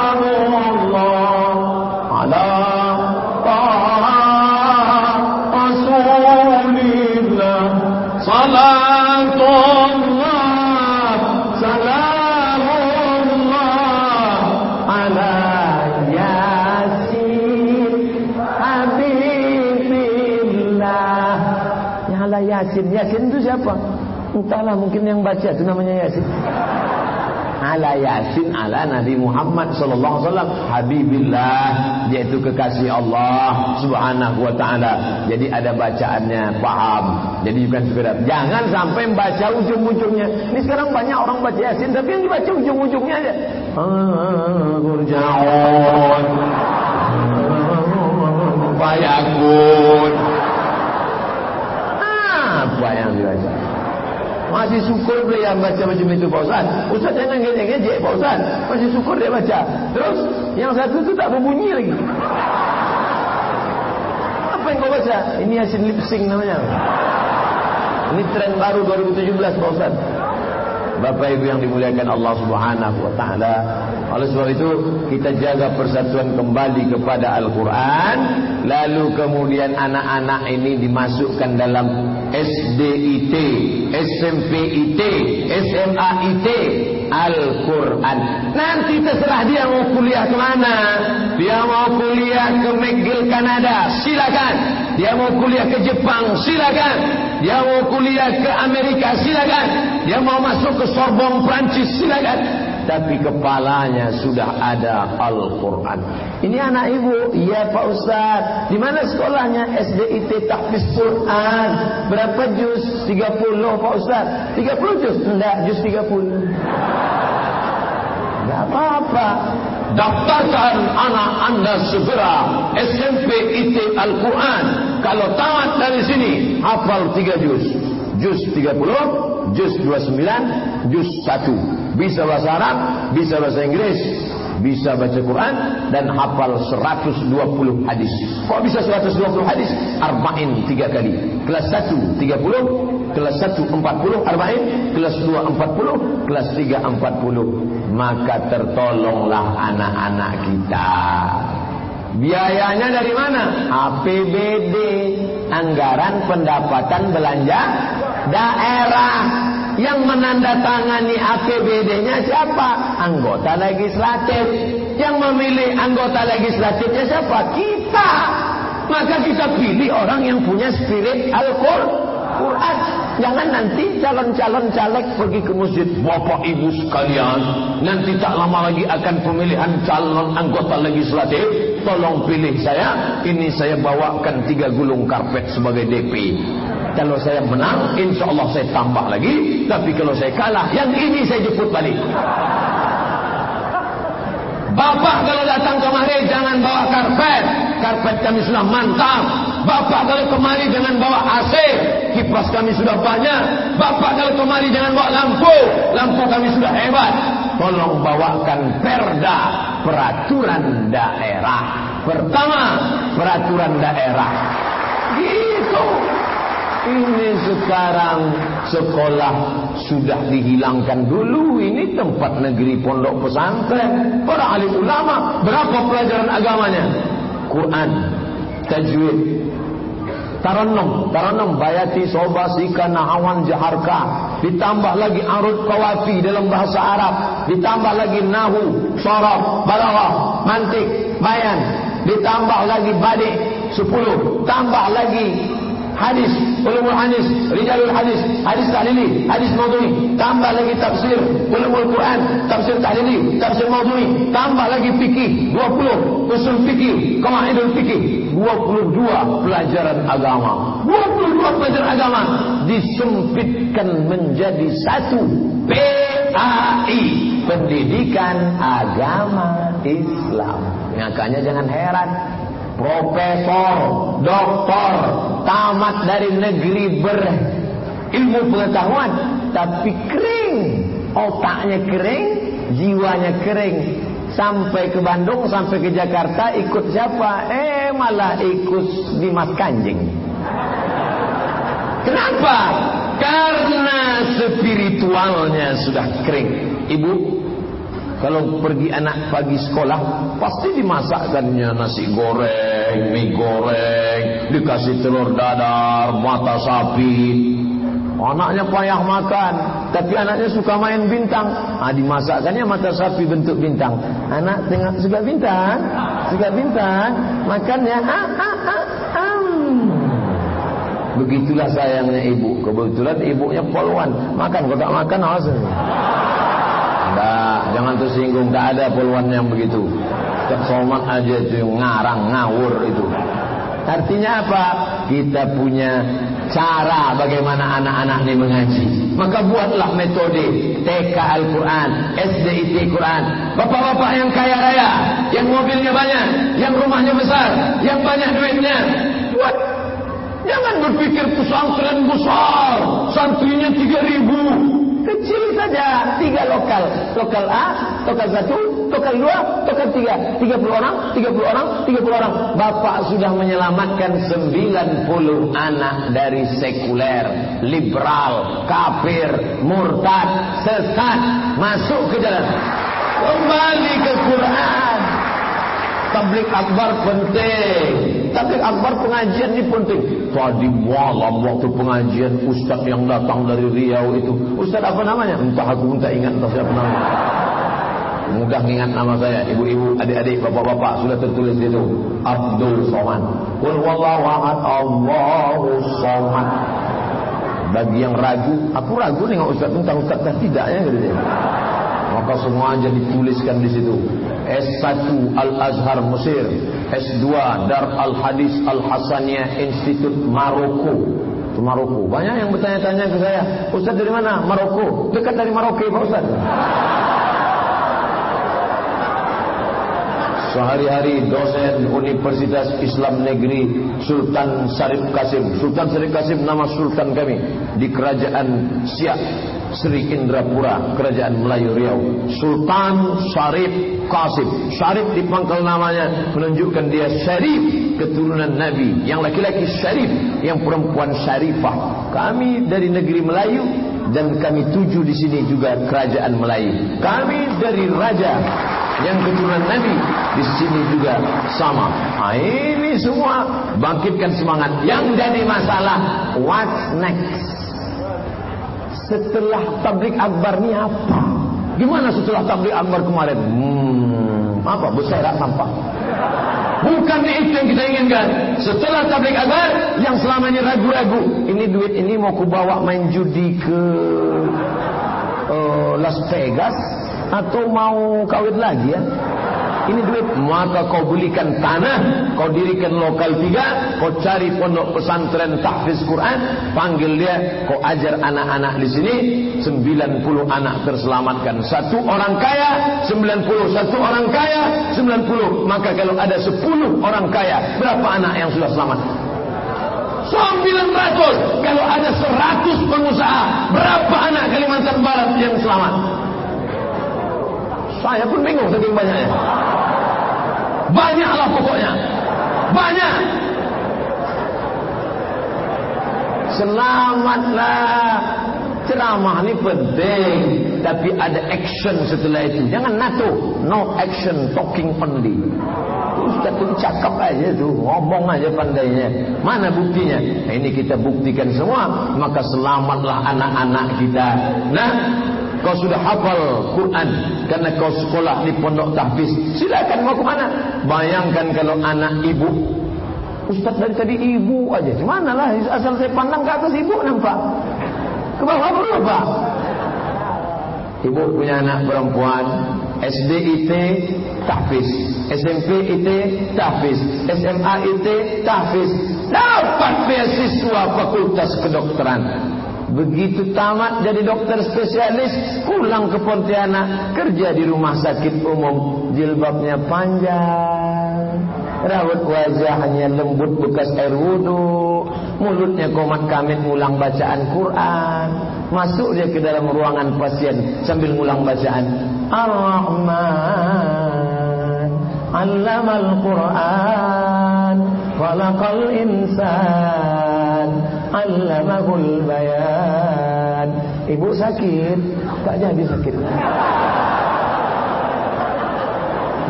siapa? Entahlah mungkin yang baca itu namanya Yasin. Ala Yasin ala Nabi Muhammad sallallahu alaihi wasallam habibillah yaitu kekasih Allah Subhanahu wa taala. Jadi ada bacaannya, paham. Jadi bukan sekedar jangan sampai membaca ujung-ujungnya. Ini sekarang banyak orang baca Yasin tapi yang dibaca ujung-ujungnya aja. Gurjaun. Fayakun dibaca masih syukur dia yang baca macam itu Pak Ustaz. Ustaz jangan ngejek-ngejek Pak Ustaz. Masih syukur dia baca. Terus yang satu tu tak berbunyi lagi. Apa yang kau baca? Ini Yasin lip sync namanya. Ini tren baru 2017 Pak Ustaz. Bapak Ibu yang dimuliakan Allah Subhanahu wa taala. Oleh sebab itu kita jaga persatuan kembali kepada Al-Qur'an, lalu kemudian anak-anak ini dimasukkan dalam SDIT, SMPIT, SMAIT Al-Quran. Nanti terserah dia mau kuliah ke mana. Dia mau kuliah ke McGill Kanada Silakan. Dia mau kuliah ke Jepang Silakan. Dia mau kuliah ke Amerika Silakan. Dia mau masuk ke Sorbonne Prancis Silakan tapi kepalanya sudah ada Al-Quran. Ini anak ibu, iya Pak Ustaz. Di mana sekolahnya? SDIT Tahfiz Quran. Berapa juz? 30 Pak Ustaz. 30 juz? Enggak, juz 30. Enggak apa-apa. Daftarkan anak anda segera SMP IT Al-Quran. Kalau tamat dari sini, hafal 3 juz. Juz 30, juz 29, juz 1 bisa bahasa Arab, bisa bahasa Inggris, bisa baca Quran dan hafal 120 hadis. Kok bisa 120 hadis? Arba'in tiga kali. Kelas 1 30, kelas 1 40 arba'in, kelas 2 40, kelas 3 40. Maka tertolonglah anak-anak kita. Biayanya dari mana? APBD, anggaran pendapatan belanja daerah. Yang menandatangani APBD-nya siapa? Anggota legislatif. Yang memilih anggota legislatifnya siapa? Kita. Maka kita pilih orang yang punya spirit Al-Quran. Jangan nanti calon-calon caleg pergi ke masjid. Bapak ibu sekalian. Nanti tak lama lagi akan pemilihan calon anggota legislatif. Tolong pilih saya. Ini saya bawakan tiga gulung karpet sebagai DP. Kalau saya menang, insya Allah saya tambah lagi. Tapi kalau saya kalah, yang ini saya jemput balik. Bapak kalau datang kemari jangan bawa karpet. Karpet kami sudah mantap. Bapak kalau kemari jangan bawa AC. Kipas kami sudah banyak. Bapak kalau kemari jangan bawa lampu. Lampu kami sudah hebat. Tolong bawakan perda. Peraturan daerah. Pertama, peraturan daerah. Gitu. Ini sekarang sekolah sudah dihilangkan dulu. Ini tempat negeri pondok pesantren. Para ahli ulama. Berapa pelajaran agamanya? Quran. Tajwid. Taranum. Taranum. Bayati, Soba, Sika, Nahawan, Jaharka. Ditambah lagi arut kawafi dalam bahasa Arab. Ditambah lagi Nahu, Sorab, Balawah, Mantik, Bayan. Ditambah lagi Badik. Sepuluh. Tambah lagi hadis, ulumul hadis, rijalul hadis, hadis tahlili, hadis maudhui, tambah lagi tafsir, ulumul Quran, tafsir tahlili, tafsir maudhui, tambah lagi fikih, 20, usul fikih, qawaidul fikih, 22 pelajaran agama. 22 pelajaran agama disempitkan menjadi satu PAI, pendidikan agama Islam. Makanya jangan heran profesor, doktor, tamat dari negeri berilmu pengetahuan, tapi kering, otaknya kering, jiwanya kering. Sampai ke Bandung, sampai ke Jakarta, ikut siapa? Eh, malah ikut Dimas Kanjeng. Kenapa? Karena spiritualnya sudah kering. Ibu, kalau pergi anak pagi sekolah, pasti dimasakkannya nasi goreng, mie goreng, dikasih telur dadar, mata sapi. Anaknya payah makan, tapi anaknya suka main bintang. Ah, dimasakkannya mata sapi bentuk bintang. Anak tengok suka bintang, suka bintang, makannya ah ah ah. ah. Begitulah sayangnya ibu. Kebetulan ibunya polwan. Makan, kalau tak makan, awas. Tak, jangan tersinggung. Tak ada puluhan yang begitu. Kesomat aja itu ngarang, ngawur itu. Artinya apa? Kita punya cara bagaimana anak-anak ini mengaji. Maka buatlah metode TK Al-Quran, SDIT Quran. Bapak-bapak yang kaya raya, yang mobilnya banyak, yang rumahnya besar, yang banyak duitnya. Buat. Jangan berpikir pesantren besar, santrinya 3000. Kecil saja, tiga lokal. Lokal A, lokal satu, lokal dua, lokal tiga. Tiga puluh orang, tiga puluh orang, tiga puluh orang. Bapak sudah menyelamatkan sembilan puluh anak dari sekuler, liberal, kafir, murtad, sesat. Masuk ke jalan. Kembali ke Quran. Tablik akbar penting. Tablik akbar pengajian ini penting. Tadi malam waktu pengajian ustaz yang datang dari Riau itu. Ustaz apa namanya? Entah aku pun tak ingat entah siapa nama. Mudah ingat nama saya. Ibu-ibu, adik-adik, bapak-bapak sudah tertulis di. Abdul Somad. Qul wallahu ahad Allahu Somad. Bagi yang ragu, aku ragu dengan ustaz tentang ustaz tidak ya gitu. Maka semua aja dituliskan di situ. S1 Al-Azhar Mesir, S2 Dar Al-Hadis Al-Hasaniyah Institut Maroko. Maroko. Banyak yang bertanya-tanya ke saya, "Ustaz dari mana?" Maroko. Dekat dari Maroko, Pak Ustaz. <laughs> Sehari-hari dosen Universitas Islam Negeri Sultan Sarif Kasim. Sultan Sarif Kasim nama sultan kami di kerajaan Siak Sri Indrapura, Kerajaan Melayu Riau. Sultan Syarif Qasim. Syarif dipangkal namanya menunjukkan dia syarif keturunan Nabi. Yang laki-laki syarif, yang perempuan syarifah. Kami dari negeri Melayu dan kami tuju di sini juga Kerajaan Melayu. Kami dari raja yang keturunan Nabi di sini juga sama. Ha, ini semua bangkitkan semangat. Yang jadi masalah, what's next? Setelah tablik akbar ni apa? Gimana setelah tablik akbar kemarin? Hmm, apa? Berserak nampak. Bukan itu yang kita inginkan. Setelah tablik akbar, yang selama ini ragu-ragu. Ini duit ini mau kubawa main judi ke uh, Las Vegas atau mau kawin lagi ya? Ini duit. Maka kau belikan tanah kau dirikan lokal tiga kau cari pondok pesantren tahfiz Quran panggil dia kau ajar anak-anak di sini 90 anak terselamatkan. Satu orang kaya 90 satu orang kaya 90 maka kalau ada 10 orang kaya berapa anak yang sudah selamat? 900 kalau ada 100 pengusaha berapa anak Kalimantan Barat yang selamat? Saya pun bingung saking banyaknya. Banyaklah pokoknya. Banyak. Selamatlah. Ceramah ni penting. Tapi ada action setelah itu. Jangan nato. No action. Talking only. Ustaz tu cakap aja tu. Ngomong aja pandainya. Mana buktinya? Ini kita buktikan semua. Maka selamatlah anak-anak kita. Nah. Kau sudah hafal Quran karena kau sekolah di pondok tahfiz. Silakan mau ke mana? Bayangkan kalau anak ibu Ustaz dari tadi ibu aja. Mana lah asal saya pandang ke atas ibu nampak. Ke bawah berapa? Ibu punya anak perempuan SD IT tahfiz SMP IT tahfiz SMA IT tahfiz dapat beasiswa fakultas kedokteran Begitu tamat jadi dokter spesialis, pulang ke Pontianak, kerja di rumah sakit umum, jilbabnya panjang, rawat wajahnya lembut bekas air wudhu, mulutnya komat kamit ngulang bacaan Quran, masuk dia ke dalam ruangan pasien sambil ngulang bacaan Ar-Rahman, Allamal Quran, Walakal Insan, allamahul bayan. Ibu sakit, tak jadi sakit.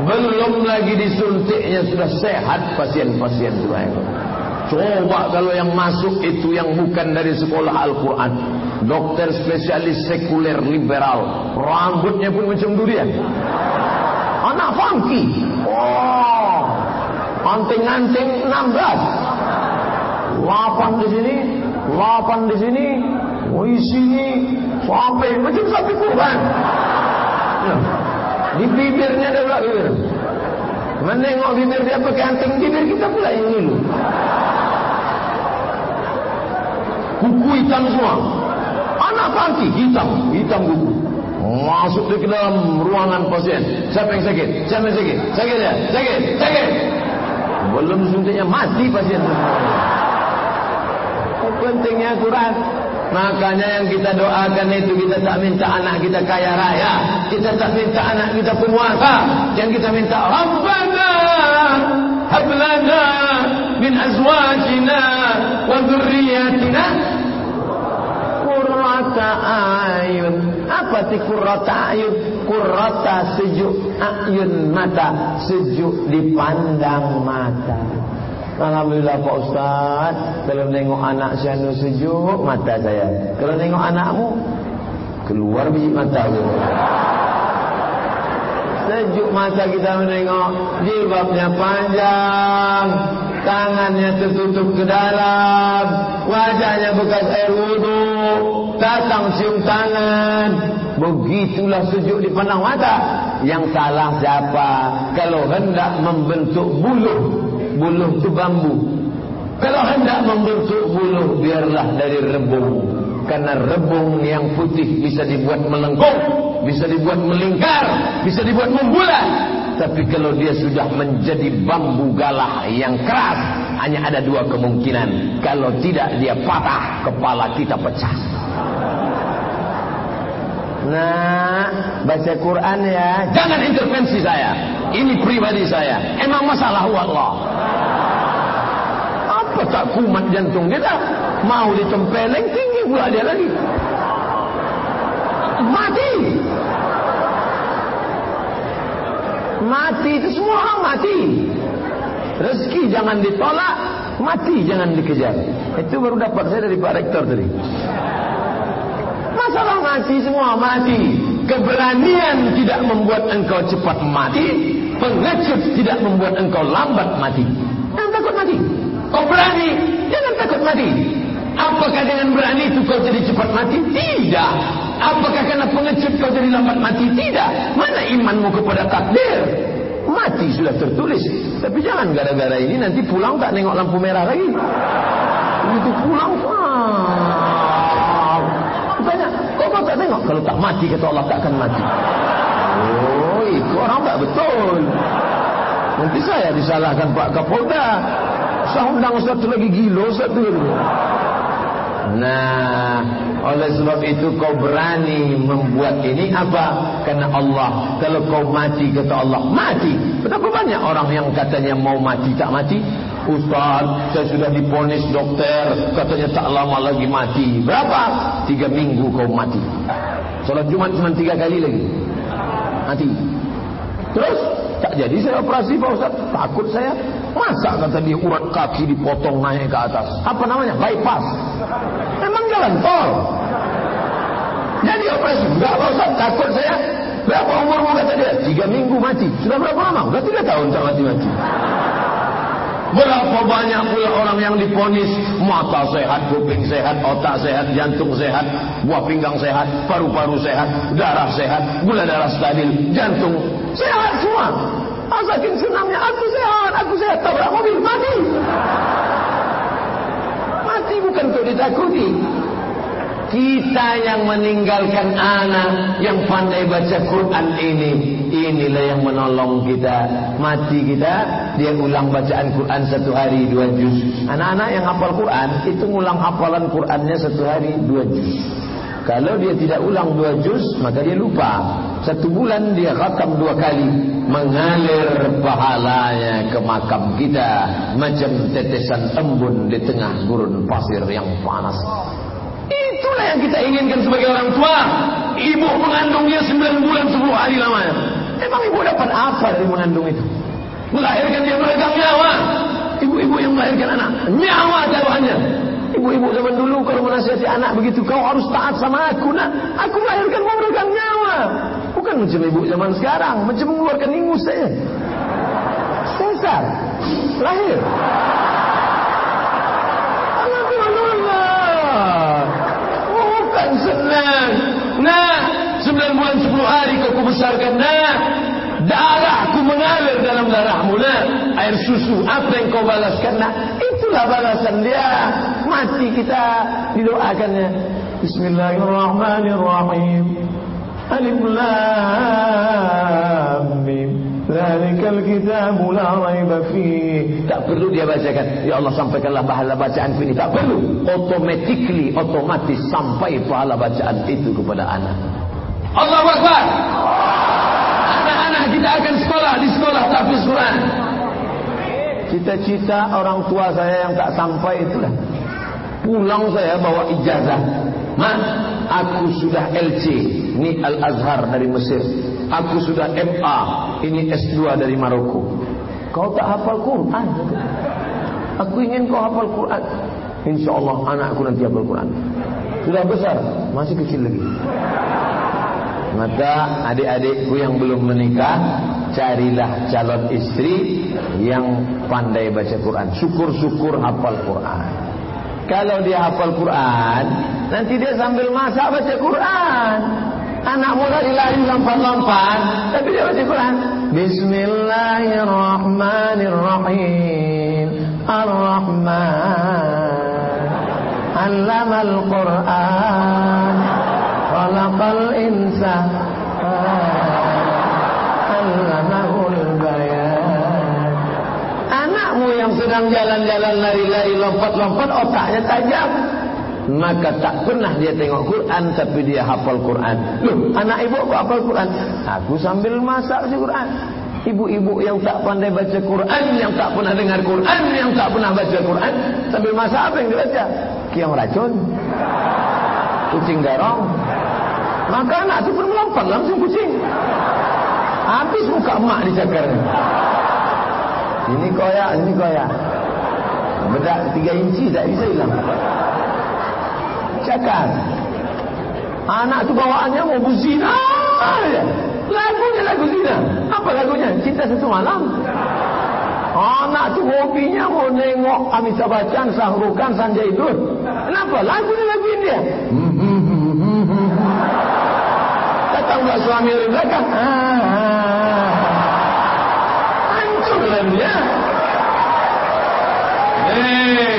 Belum lagi disuntiknya sudah sehat pasien-pasien. Coba kalau yang masuk itu yang bukan dari sekolah Al-Quran. Dokter spesialis sekuler liberal. Rambutnya pun macam durian. Anak funky. Oh. Anting-anting 16. Lapan di sini, lapan di sini, di sini, sampai macam sapi kurban. Di bibirnya ada pula bibir. Menengok bibir dia pakai anting bibir kita pula yang dulu. Kuku hitam semua. Anak panti hitam, hitam kuku. Masuk ke dalam ruangan pasien. Siapa yang sakit? Siapa yang sakit? Sakit ya? Sakit? Sakit? Belum suntiknya mati pasien pentingnya Quran. Makanya yang kita doakan itu kita tak minta anak kita kaya raya. Kita tak minta anak kita penguasa. Yang kita minta Rabbana hablana min azwajina wa dhurriyyatina qurrata ayun. Apa ti qurrata ayun? Qurrata sejuk ayun mata, sejuk dipandang mata. Alhamdulillah Pak Ustaz. Kalau tengok anak saya nu sejuk Mata saya. Kalau tengok anakmu Keluar biji mata tu Sejuk mata kita menengok. Jilbabnya panjang Tangannya tertutup ke dalam Wajahnya bekas air wudhu Datang cium tangan. Begitulah sejuk dipandang mata. Yang salah siapa? Kalau hendak membentuk buluh buluh itu bambu. Kalau hendak membentuk buluh, biarlah dari rebung. Karena rebung yang putih bisa dibuat melengkung, bisa dibuat melingkar, bisa dibuat membulat. Tapi kalau dia sudah menjadi bambu galah yang keras, hanya ada dua kemungkinan. Kalau tidak dia patah, kepala kita pecah. Nah, baca Quran ya. Jangan intervensi saya. Ini pribadi saya. Emang masalah Allah. Apa tak kumat jantung kita? Mau ditempeleng tinggi pula dia lagi. Mati. Mati itu semua orang mati. Rezeki jangan ditolak, mati jangan dikejar. Itu baru dapat saya dari Pak Rektor tadi. Masalah mati semua mati. Keberanian tidak membuat engkau cepat mati. Pengecut tidak membuat engkau lambat mati. Jangan takut mati. Kau berani, jangan takut mati. Apakah dengan berani itu kau jadi cepat mati? Tidak. Apakah karena pengecut kau jadi lambat mati? Tidak. Mana imanmu kepada takdir? Mati sudah tertulis. Tapi jangan gara-gara ini nanti pulang tak nengok lampu merah lagi. Begitu pulang, ah. Tak tengok? Kalau tak mati, kata Allah tak akan mati. Oh, itu orang tak betul. Nanti saya disalahkan Pak Kapolda. Saya undang satu lagi gilo satu lagi. Nah, oleh sebab itu kau berani membuat ini apa? Karena Allah. Kalau kau mati kata Allah, mati. Betapa banyak orang yang katanya mau mati tak mati? Ustaz, saya sudah diponis dokter, katanya tak lama lagi mati. Berapa? Tiga minggu kau mati. Salat Jumat cuma tiga kali lagi. Mati. Terus tak jadi saya operasi Pak Ustaz. Takut saya. Masa kata dia urat kaki dipotong naik ke atas. Apa namanya? Bypass. Memang jalan tol. Jadi operasi. Enggak Pak Ustaz. Takut saya. Berapa umurmu kata dia? Tiga minggu mati. Sudah berapa lama? Sudah tiga tahun tak mati-mati. Berapa banyak pula orang yang diponis mata sehat, kuping sehat, otak sehat, jantung sehat, buah pinggang sehat, paru-paru sehat, darah sehat, gula darah stabil, jantung sehat semua. Asakin senangnya aku sehat, aku sehat, tabrak mobil mati. Mati bukan untuk ditakuti. Kita yang meninggalkan anak yang pandai baca Quran ini, inilah yang menolong kita. Mati kita, dia ulang bacaan Quran satu hari dua juz. Anak-anak yang hafal Quran itu ngulang hafalan Qurannya satu hari dua juz. Kalau dia tidak ulang dua juz, maka dia lupa. Satu bulan dia khatam dua kali. Mengalir pahalanya ke makam kita. Macam tetesan embun di tengah gurun pasir yang panas. Itulah yang kita inginkan sebagai orang tua. Ibu mengandungnya 9 bulan 10 hari lamanya. Emang ibu dapat apa dari mengandung itu? Melahirkan dia meregang nyawa. Ibu-ibu yang melahirkan anak. Nyawa taruhannya. Ibu-ibu zaman dulu kalau menasihati anak begitu. Kau harus taat sama aku nak. Aku melahirkan mau meregang nyawa. Bukan macam ibu zaman sekarang. Macam mengeluarkan ingus saja. Sesar. Lahir. Senang. Nah, sembilan bulan sepuluh hari kau kubesarkan. Nah, darahku mengalir dalam darahmu. Nah, air susu. Apa yang kau balaskan? Nah, itulah balasan dia. Mati kita didoakannya. Bismillahirrahmanirrahim. Alif Lam. Zalikal kitabu la raiba fi. Tak perlu dia bacakan. Ya Allah sampaikanlah pahala bacaan ini. Tak perlu. Automatically, otomatis sampai pahala bacaan itu kepada anak. Allah Akbar. Anak-anak kita akan sekolah di sekolah tahfiz Quran. Cita-cita orang tua saya yang tak sampai itulah. Pulang saya bawa ijazah. Ma, aku sudah LC. Ini Al-Azhar dari Mesir. Aku sudah MA. Ini S2 dari Maroko. Kau tak hafal Quran. Aku ingin kau hafal Quran. Insya Allah anakku nanti hafal Quran. Sudah besar. Masih kecil lagi. Maka adik-adikku yang belum menikah. Carilah calon istri yang pandai baca Quran. Syukur-syukur hafal Quran. Kalau dia hafal Quran. Nanti dia sambil masak baca Quran. Anak muda dilari lompat-lompat. Tapi dia baca Quran. Bismillahirrahmanirrahim. Ar-Rahman. Allamal Quran. Khalaqal insan. Allamahul bayan. Anakmu yang sedang jalan-jalan lari-lari lompat-lompat otaknya tajam maka tak pernah dia tengok Quran tapi dia hafal Quran. Loh, anak ibu kok hafal Quran? Aku sambil masak baca Quran. Ibu-ibu yang tak pandai baca Quran, yang tak pernah dengar Quran, yang tak pernah baca Quran, sambil masak apa yang dibaca? Kiam racun. Kucing garong. Maka anak itu pun melompat langsung kucing. Habis muka emak dicakar. Ini koyak, ini koyak. Bedak tiga inci tak bisa hilang cakap. Anak tu bawaannya mau berzina. Lagunya lagu zina. Apa lagunya? Cinta satu malam. Anak tu hobinya mau nengok Amitabh Bachchan, Sahrukan, Sanjay Dutt. Kenapa? Lagunya lagu India. <laughs> Datang pula suami dari belakang. Hancur lah dia. Hei.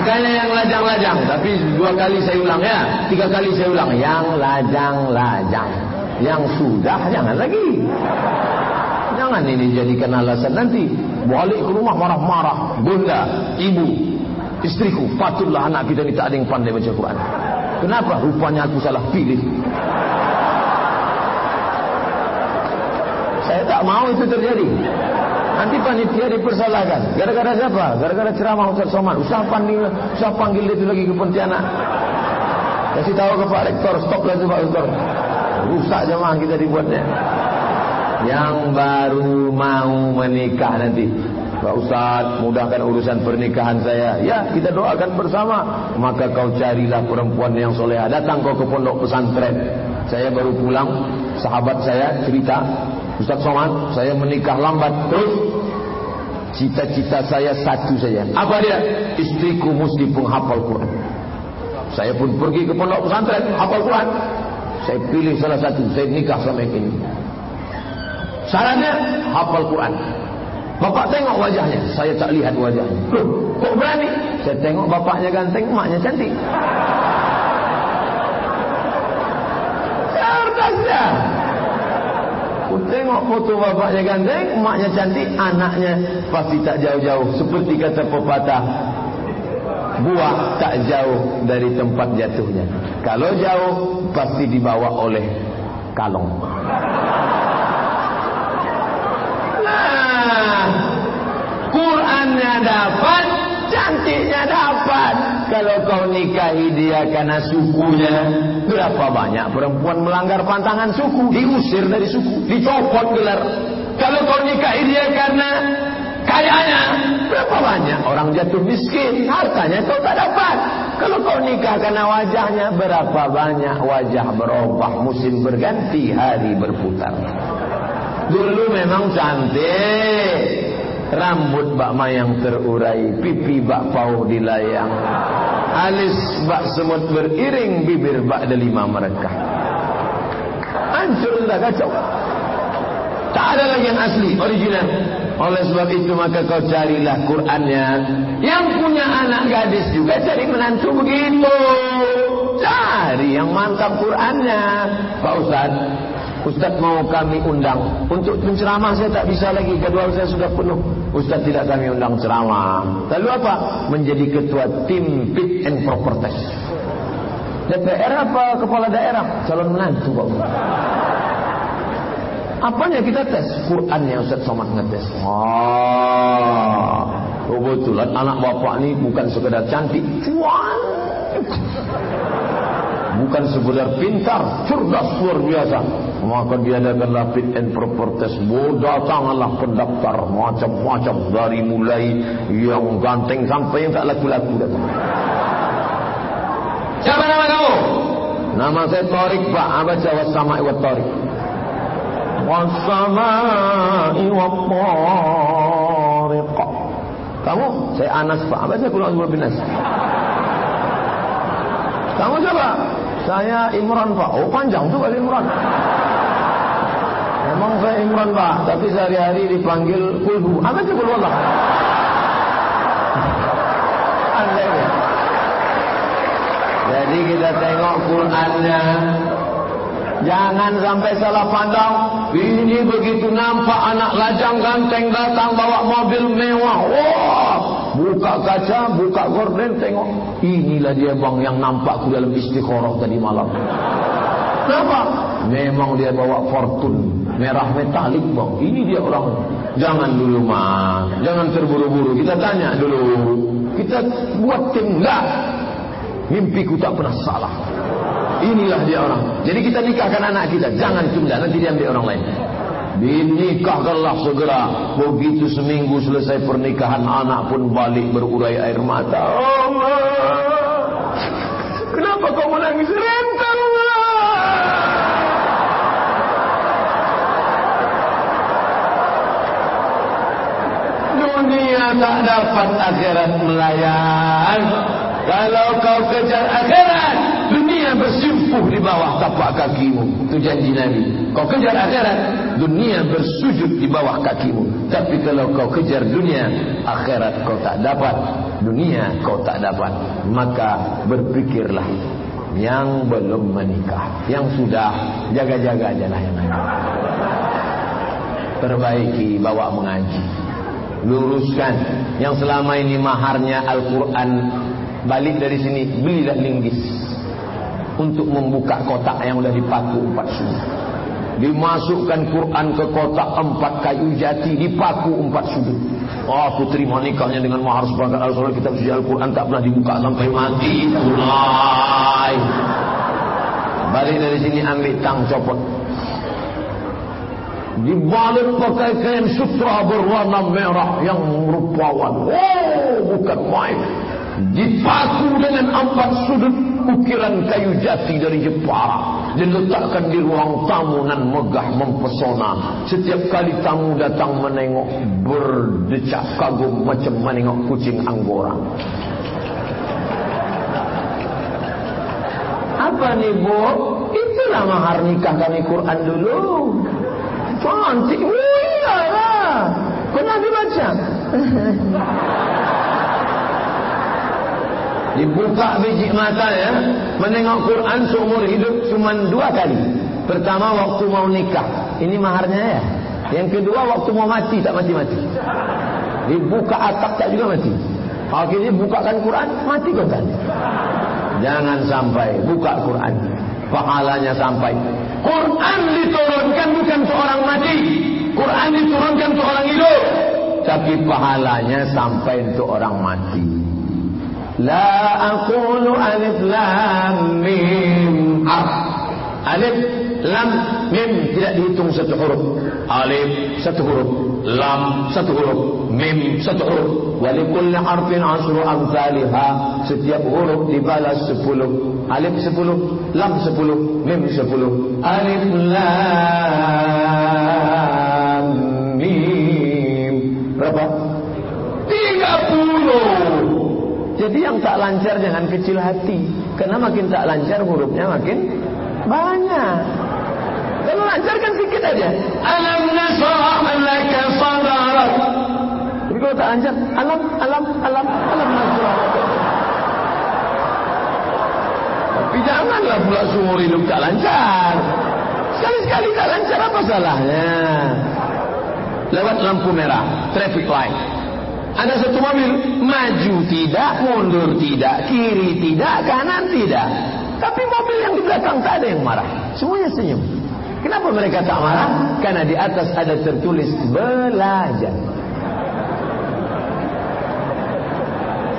Makanya yang lajang-lajang. Tapi dua kali saya ulang ya. Tiga kali saya ulang. Yang lajang-lajang. Yang sudah jangan lagi. Jangan ini jadikan alasan nanti. Balik ke rumah marah-marah. Bunda, ibu, istriku. Patutlah anak kita ni tak ada yang pandai baca Quran. Kenapa? Rupanya aku salah pilih. Saya tak mau itu terjadi. Nanti panitia dipersalahkan. Gara-gara siapa? Gara-gara ceramah Ustaz Somad. Usah panggil, usah panggil dia itu lagi ke Pontianak. Kasih tahu ke Pak Rektor, stop lagi Pak Rektor. Rusak jemaah kita dibuatnya. Yang baru mau menikah nanti. Pak Ustaz, mudahkan urusan pernikahan saya. Ya, kita doakan bersama. Maka kau carilah perempuan yang soleha. Datang kau ke pondok pesantren. Saya baru pulang. Sahabat saya cerita. Ustaz Somad, saya menikah lambat. Terus, cita-cita saya satu saja. Apa dia? Istriku mesti penghafal Quran. Saya pun pergi ke pondok pesantren, hafal Quran. Saya pilih salah satu, saya nikah sama yang ini. Syaratnya, hafal Quran. Bapak tengok wajahnya, saya tak lihat wajahnya. Loh, kok berani? Saya tengok bapaknya ganteng, emaknya cantik. Cerdasnya. Aku tengok foto bapaknya ganteng, emaknya cantik, anaknya pasti tak jauh-jauh. Seperti kata pepatah, buah tak jauh dari tempat jatuhnya. Kalau jauh, pasti dibawa oleh kalong. Nah, Qurannya dapat, cantiknya dapat. Kalau kau nikahi dia karena sukunya, berapa banyak perempuan melanggar pantangan suku, diusir dari suku, dicopot gelar. Kalau kau nikahi dia karena kayanya, berapa banyak orang jatuh miskin, hartanya kau tak dapat. Kalau kau nikah karena wajahnya, berapa banyak wajah berubah, musim berganti, hari berputar. Dulu memang cantik. Rambut bak mayang terurai, pipi bak pau dilayang. Alis bak semut beriring, bibir bak delima mereka. Hancur sudah kacau. Tak ada lagi yang asli, original. Oleh sebab itu maka kau carilah Qurannya. Yang punya anak gadis juga cari menantu begitu. Cari yang mantap Qurannya. Pak Ustaz, Ustaz mau kami undang Untuk penceramah saya tak bisa lagi Kedua saya sudah penuh Ustaz tidak kami undang ceramah Lalu apa? Menjadi ketua tim fit and proper test DPR apa kepala daerah? Calon menantu Pak Apanya kita tes? Qurannya Ustaz Somad ngetes. Wah, oh, kebetulan anak bapak ni bukan sekedar cantik, cuan. Bukan sekedar pintar, cerdas luar biasa. Maka dia fit and proper test. Datanglah pendaftar macam-macam dari mulai yang ganteng sampai yang tak laku-laku datang. Siapa nama kamu? Nama saya Tariq Pak. Apa jawab sama Iwat Tariq? Wassama'i wattariq. Kamu? Saya Anas Pak. Apa saya Quran bin Nas? Kamu siapa? Saya Imran Pak. Oh panjang tu kali Imran. Memang saya Imran Pak. Tapi sehari-hari dipanggil Kulhu. Apa sih Kulhu Allah? Jadi kita tengok Qurannya Jangan sampai salah pandang. Ini begitu nampak anak lajang ganteng datang bawa mobil mewah. Wah, buka kaca, buka gorden, tengok. Inilah dia bang yang nampakku dalam istikharah tadi malam. Kenapa? Memang dia bawa fortune merah metalik bang. Ini dia orang. Jangan dulu mah, jangan terburu-buru. Kita tanya dulu. Kita buat tim enggak. Mimpiku tak pernah salah. Inilah dia orang. Jadi kita nikahkan anak kita. Jangan tunda. Nanti dia ambil orang lain. Dinikahkanlah segera. Begitu seminggu selesai pernikahan. Anak pun balik berurai air mata. Allah. Kenapa kau menangis? Rentang Dunia tak dapat akhirat melayan. Kalau kau kejar akhirat, dunia bersimpuh di bawah tapak kakimu. Itu janji Nabi. Kau kejar akhirat, dunia bersujud di bawah kakimu. Tapi kalau kau kejar dunia, akhirat kau tak dapat. Dunia kau tak dapat. Maka berpikirlah yang belum menikah. Yang sudah, jaga-jaga aja lah yang ada. Perbaiki, bawa mengaji. Luruskan. Yang selama ini maharnya Al-Quran Balik dari sini belilah linggis untuk membuka kotak yang sudah dipaku empat sudut. Dimasukkan Quran ke kotak empat kayu jati dipaku empat sudut. Oh, aku terima nikahnya dengan mahar sebagai al-Quran kitab suci Al-Quran tak pernah dibuka sampai mati. Mulai. Balik dari sini ambil tang copot. Dibalut pakai kain sutra berwarna merah yang merupakan. Oh, bukan main dipaku dengan empat sudut ukiran kayu jati dari Jepara diletakkan di ruang tamu nan megah mempesona. Setiap kali tamu datang menengok berdecak kagum macam menengok kucing anggora apa nih bu? Itulah mahar nikah kami Quran dulu. Cantik. Iya lah. Pernah dibaca <laughs> dibuka biji mata ya. Menengok Quran seumur hidup cuma dua kali. Pertama waktu mau nikah. Ini maharnya ya. Yang kedua waktu mau mati tak mati-mati. Dibuka atap tak juga mati. Akhirnya bukakan Quran mati kau kan jangan sampai buka Quran. Pahalanya sampai. Quran diturunkan bukan untuk orang mati. Quran diturunkan untuk orang hidup. Tapi pahalanya sampai untuk orang mati لا أقول ألف لام ميم حرف ألف لام mim tidak dihitung satu huruf alif satu huruf lam satu huruf mim satu huruf walikulli harfin asru amsalha setiap huruf dibalas sepuluh alif sepuluh lam sepuluh mim sepuluh alif lam jadi yang tak lancar jangan kecil hati. Karena makin tak lancar hurufnya makin banyak. Kalau lancar kan sedikit aja. Alam nasrah laka sadrak. Tapi kalau tak lancar, alam, alam, alam, alam nasrah. Tapi janganlah pula seumur hidup tak lancar. sekali-sekali tak lancar apa salahnya? Lewat lampu merah, traffic light. Ada satu mobil maju tidak, mundur tidak, kiri tidak, kanan tidak. Tapi mobil yang di belakang tak ada yang marah. Semuanya senyum. Kenapa mereka tak marah? Karena di atas ada tertulis belajar.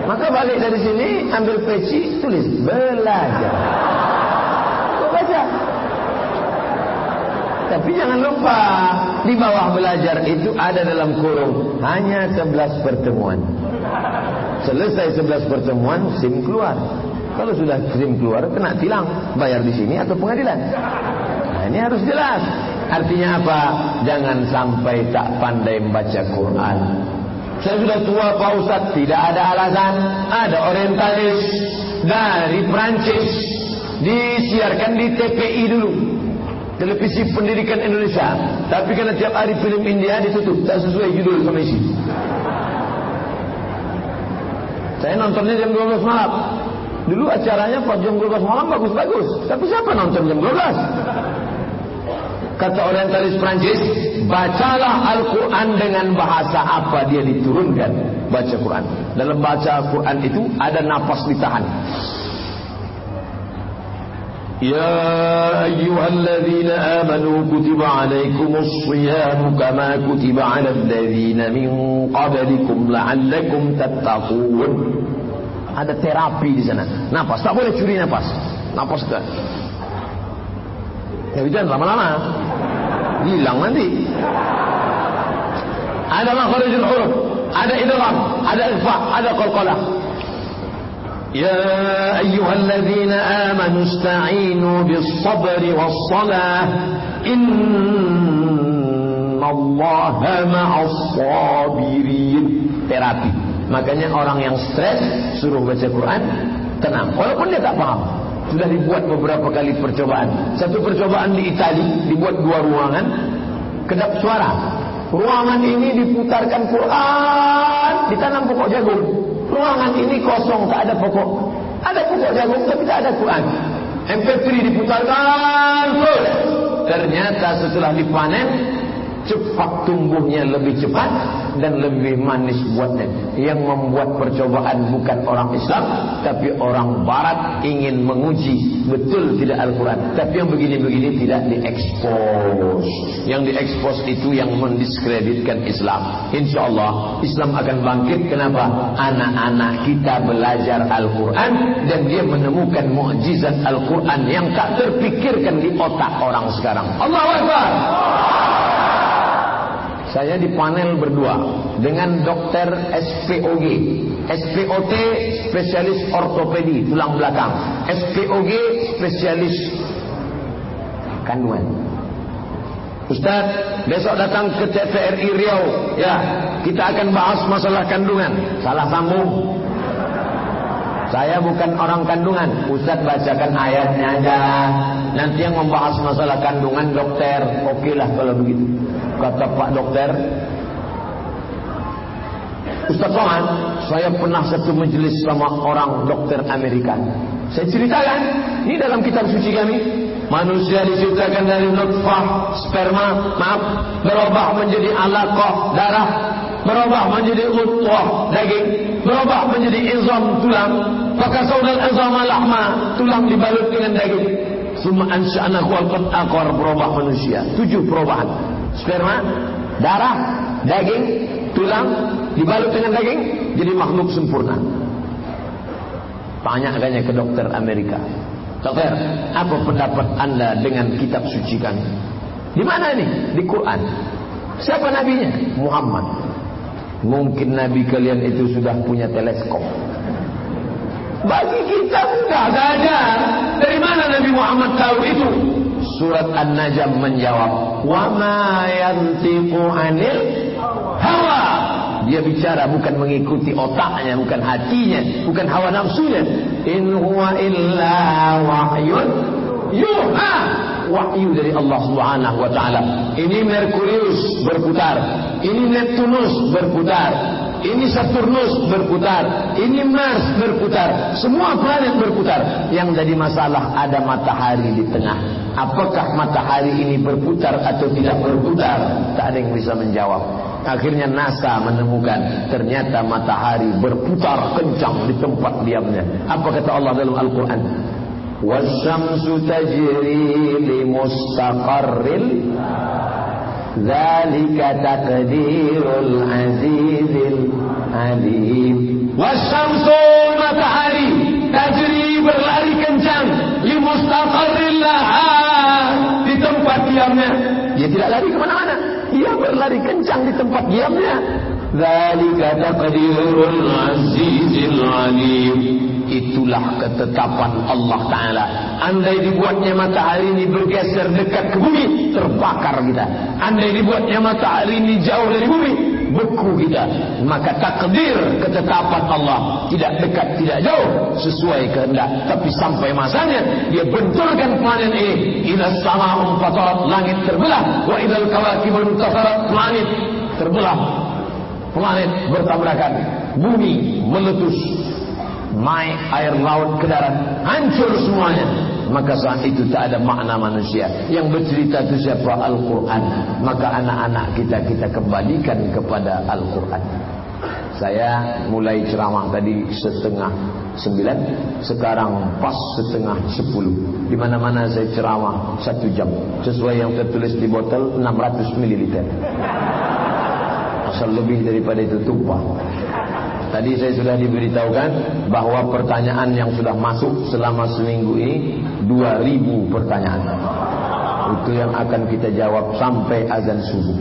Maka balik dari sini ambil peci tulis belajar. Kau baca. Tapi jangan lupa di bawah belajar itu ada dalam kurung hanya 11 pertemuan. Selesai 11 pertemuan SIM keluar. Kalau sudah SIM keluar kena tilang, bayar di sini atau pengadilan. Nah, ini harus jelas. Artinya apa? Jangan sampai tak pandai membaca Quran. Saya sudah tua Pak Ustaz Tidak ada alasan Ada orientalis Dari Perancis Disiarkan di TPI dulu Televisi Pendidikan Indonesia Tapi karena tiap hari film India ditutup Tak sesuai judul sama isi Saya nontonnya jam 12 malam Dulu acaranya pas jam 12 malam bagus-bagus Tapi siapa nonton jam 12? Kata orientalis Prancis, bacalah Al-Quran dengan bahasa apa dia diturunkan. Baca Quran. Dalam baca Quran itu ada nafas ditahan. Ya ayyuhalladzina amanu kutiba alaikumus siyamu kama kutiba alal ladzina min qablikum la'allakum tattaqun. Ada terapi di sana. Nafas, tak boleh curi nafas. Nafas tak. Ya jangan lama-lama hilang nanti. Ada makharijul huruf, ada idgham, ada ikhfa, ada qalqalah. Ya ayyuhalladzina amanu ista'inu bis-sabri was-salah. Innallaha ma'as-sabirin. Terapi. Makanya orang yang stres suruh baca Quran tenang walaupun dia tak paham. Sudah dibuat beberapa kali percobaan. Satu percobaan di Itali dibuat dua ruangan, kedap suara. Ruangan ini diputarkan Quran, ditanam pokok jagung. Ruangan ini kosong, tak ada pokok. Ada pokok jagung tapi tak ada Quran. MP3 diputarkan terus. Ternyata setelah dipanen cepat tumbuhnya lebih cepat dan lebih manis buatnya. Yang membuat percobaan bukan orang Islam, tapi orang Barat ingin menguji betul tidak Al-Quran. Tapi yang begini-begini tidak diekspos. Yang diekspos itu yang mendiskreditkan Islam. Insya Allah Islam akan bangkit. Kenapa? Anak-anak kita belajar Al-Quran dan dia menemukan mukjizat Al-Quran yang tak terpikirkan di otak orang sekarang. Allah Akbar. Saya di panel berdua dengan dokter SPOG, SPOT spesialis ortopedi tulang belakang, SPOG spesialis kandungan. Ustaz, besok datang ke TVRI Riau, ya, kita akan bahas masalah kandungan. Salah sambung. Saya bukan orang kandungan. Ustaz bacakan ayatnya aja. Nanti yang membahas masalah kandungan dokter. Okeylah kalau begitu kata Pak Dokter. Ustaz Somad Saya pernah satu majlis sama orang dokter Amerika. Saya ceritakan Ini dalam kitab suci kami. Manusia diciptakan dari nutfah Sperma, maaf Berubah menjadi alaqah, darah Berubah menjadi utwah, daging Berubah menjadi izam, tulang. Maka saudara izam al-ahma Tulang dibalut dengan daging. Semua ansya'anahu al-qad akar Berubah manusia. Tujuh perubahan sperma, darah, daging, tulang dibalut dengan daging jadi makhluk sempurna. Tanyakannya ke dokter Amerika. Dokter, apa pendapat anda dengan kitab suci kami? Di mana ini? Di Quran. Siapa nabinya? Muhammad. Mungkin nabi kalian itu sudah punya teleskop. Bagi kita sudah ada. Dari mana Nabi Muhammad tahu itu? Surat An-Najm menjawab, "Wa ma yantiqu 'anil hawa." Dia bicara bukan mengikuti otaknya, bukan hatinya, bukan hawa nafsunya. In huwa illa wahyun yuha. Wahyu dari Allah Subhanahu wa taala. Ini Merkurius berputar, ini Neptunus berputar. Ini Saturnus berputar. Ini Mars berputar. Semua planet berputar. Yang jadi masalah ada matahari di tengah. Apakah matahari ini berputar atau tidak berputar? Tak ada yang bisa menjawab. Akhirnya NASA menemukan ternyata matahari berputar kencang di tempat diamnya. Apa kata Allah dalam Al-Quran? Wasyamsu tajri li Zalika taqdirul azizil alim Wasyamsu matahari tajri berlari kencang li mustaqarril di tempat diamnya. Dia tidak lari ke mana-mana. Dia berlari kencang di tempat diamnya. Zalika taqdirul azizil alim. Itulah ketetapan Allah Ta'ala. Andai dibuatnya matahari ini bergeser dekat ke bumi Terbakar kita. Andai dibuatnya matahari ini jauh dari bumi Beku kita. Maka takdir ketetapan Allah Tidak dekat, tidak jauh Sesuai kehendak. Tapi sampai masanya Dia benturkan planet ini. Ila sama umpatarat langit terbelah. Wa ilal kawakibun tasarat langit terbelah. Planet bertabrakan. Bumi meletus naik air laut ke darat hancur semuanya. Maka saat itu tak ada makna manusia. Yang bercerita itu siapa? Al-Quran. Maka anak-anak kita kita kembalikan kepada Al-Quran. Saya mulai ceramah tadi setengah sembilan sekarang pas setengah sepuluh. Di mana-mana saya ceramah satu jam. Sesuai yang tertulis di botol 600 ml asal lebih daripada itu tumpah Tadi saya sudah diberitahukan bahawa pertanyaan yang sudah masuk selama seminggu ini 2000 pertanyaan. Itu yang akan kita jawab sampai azan subuh.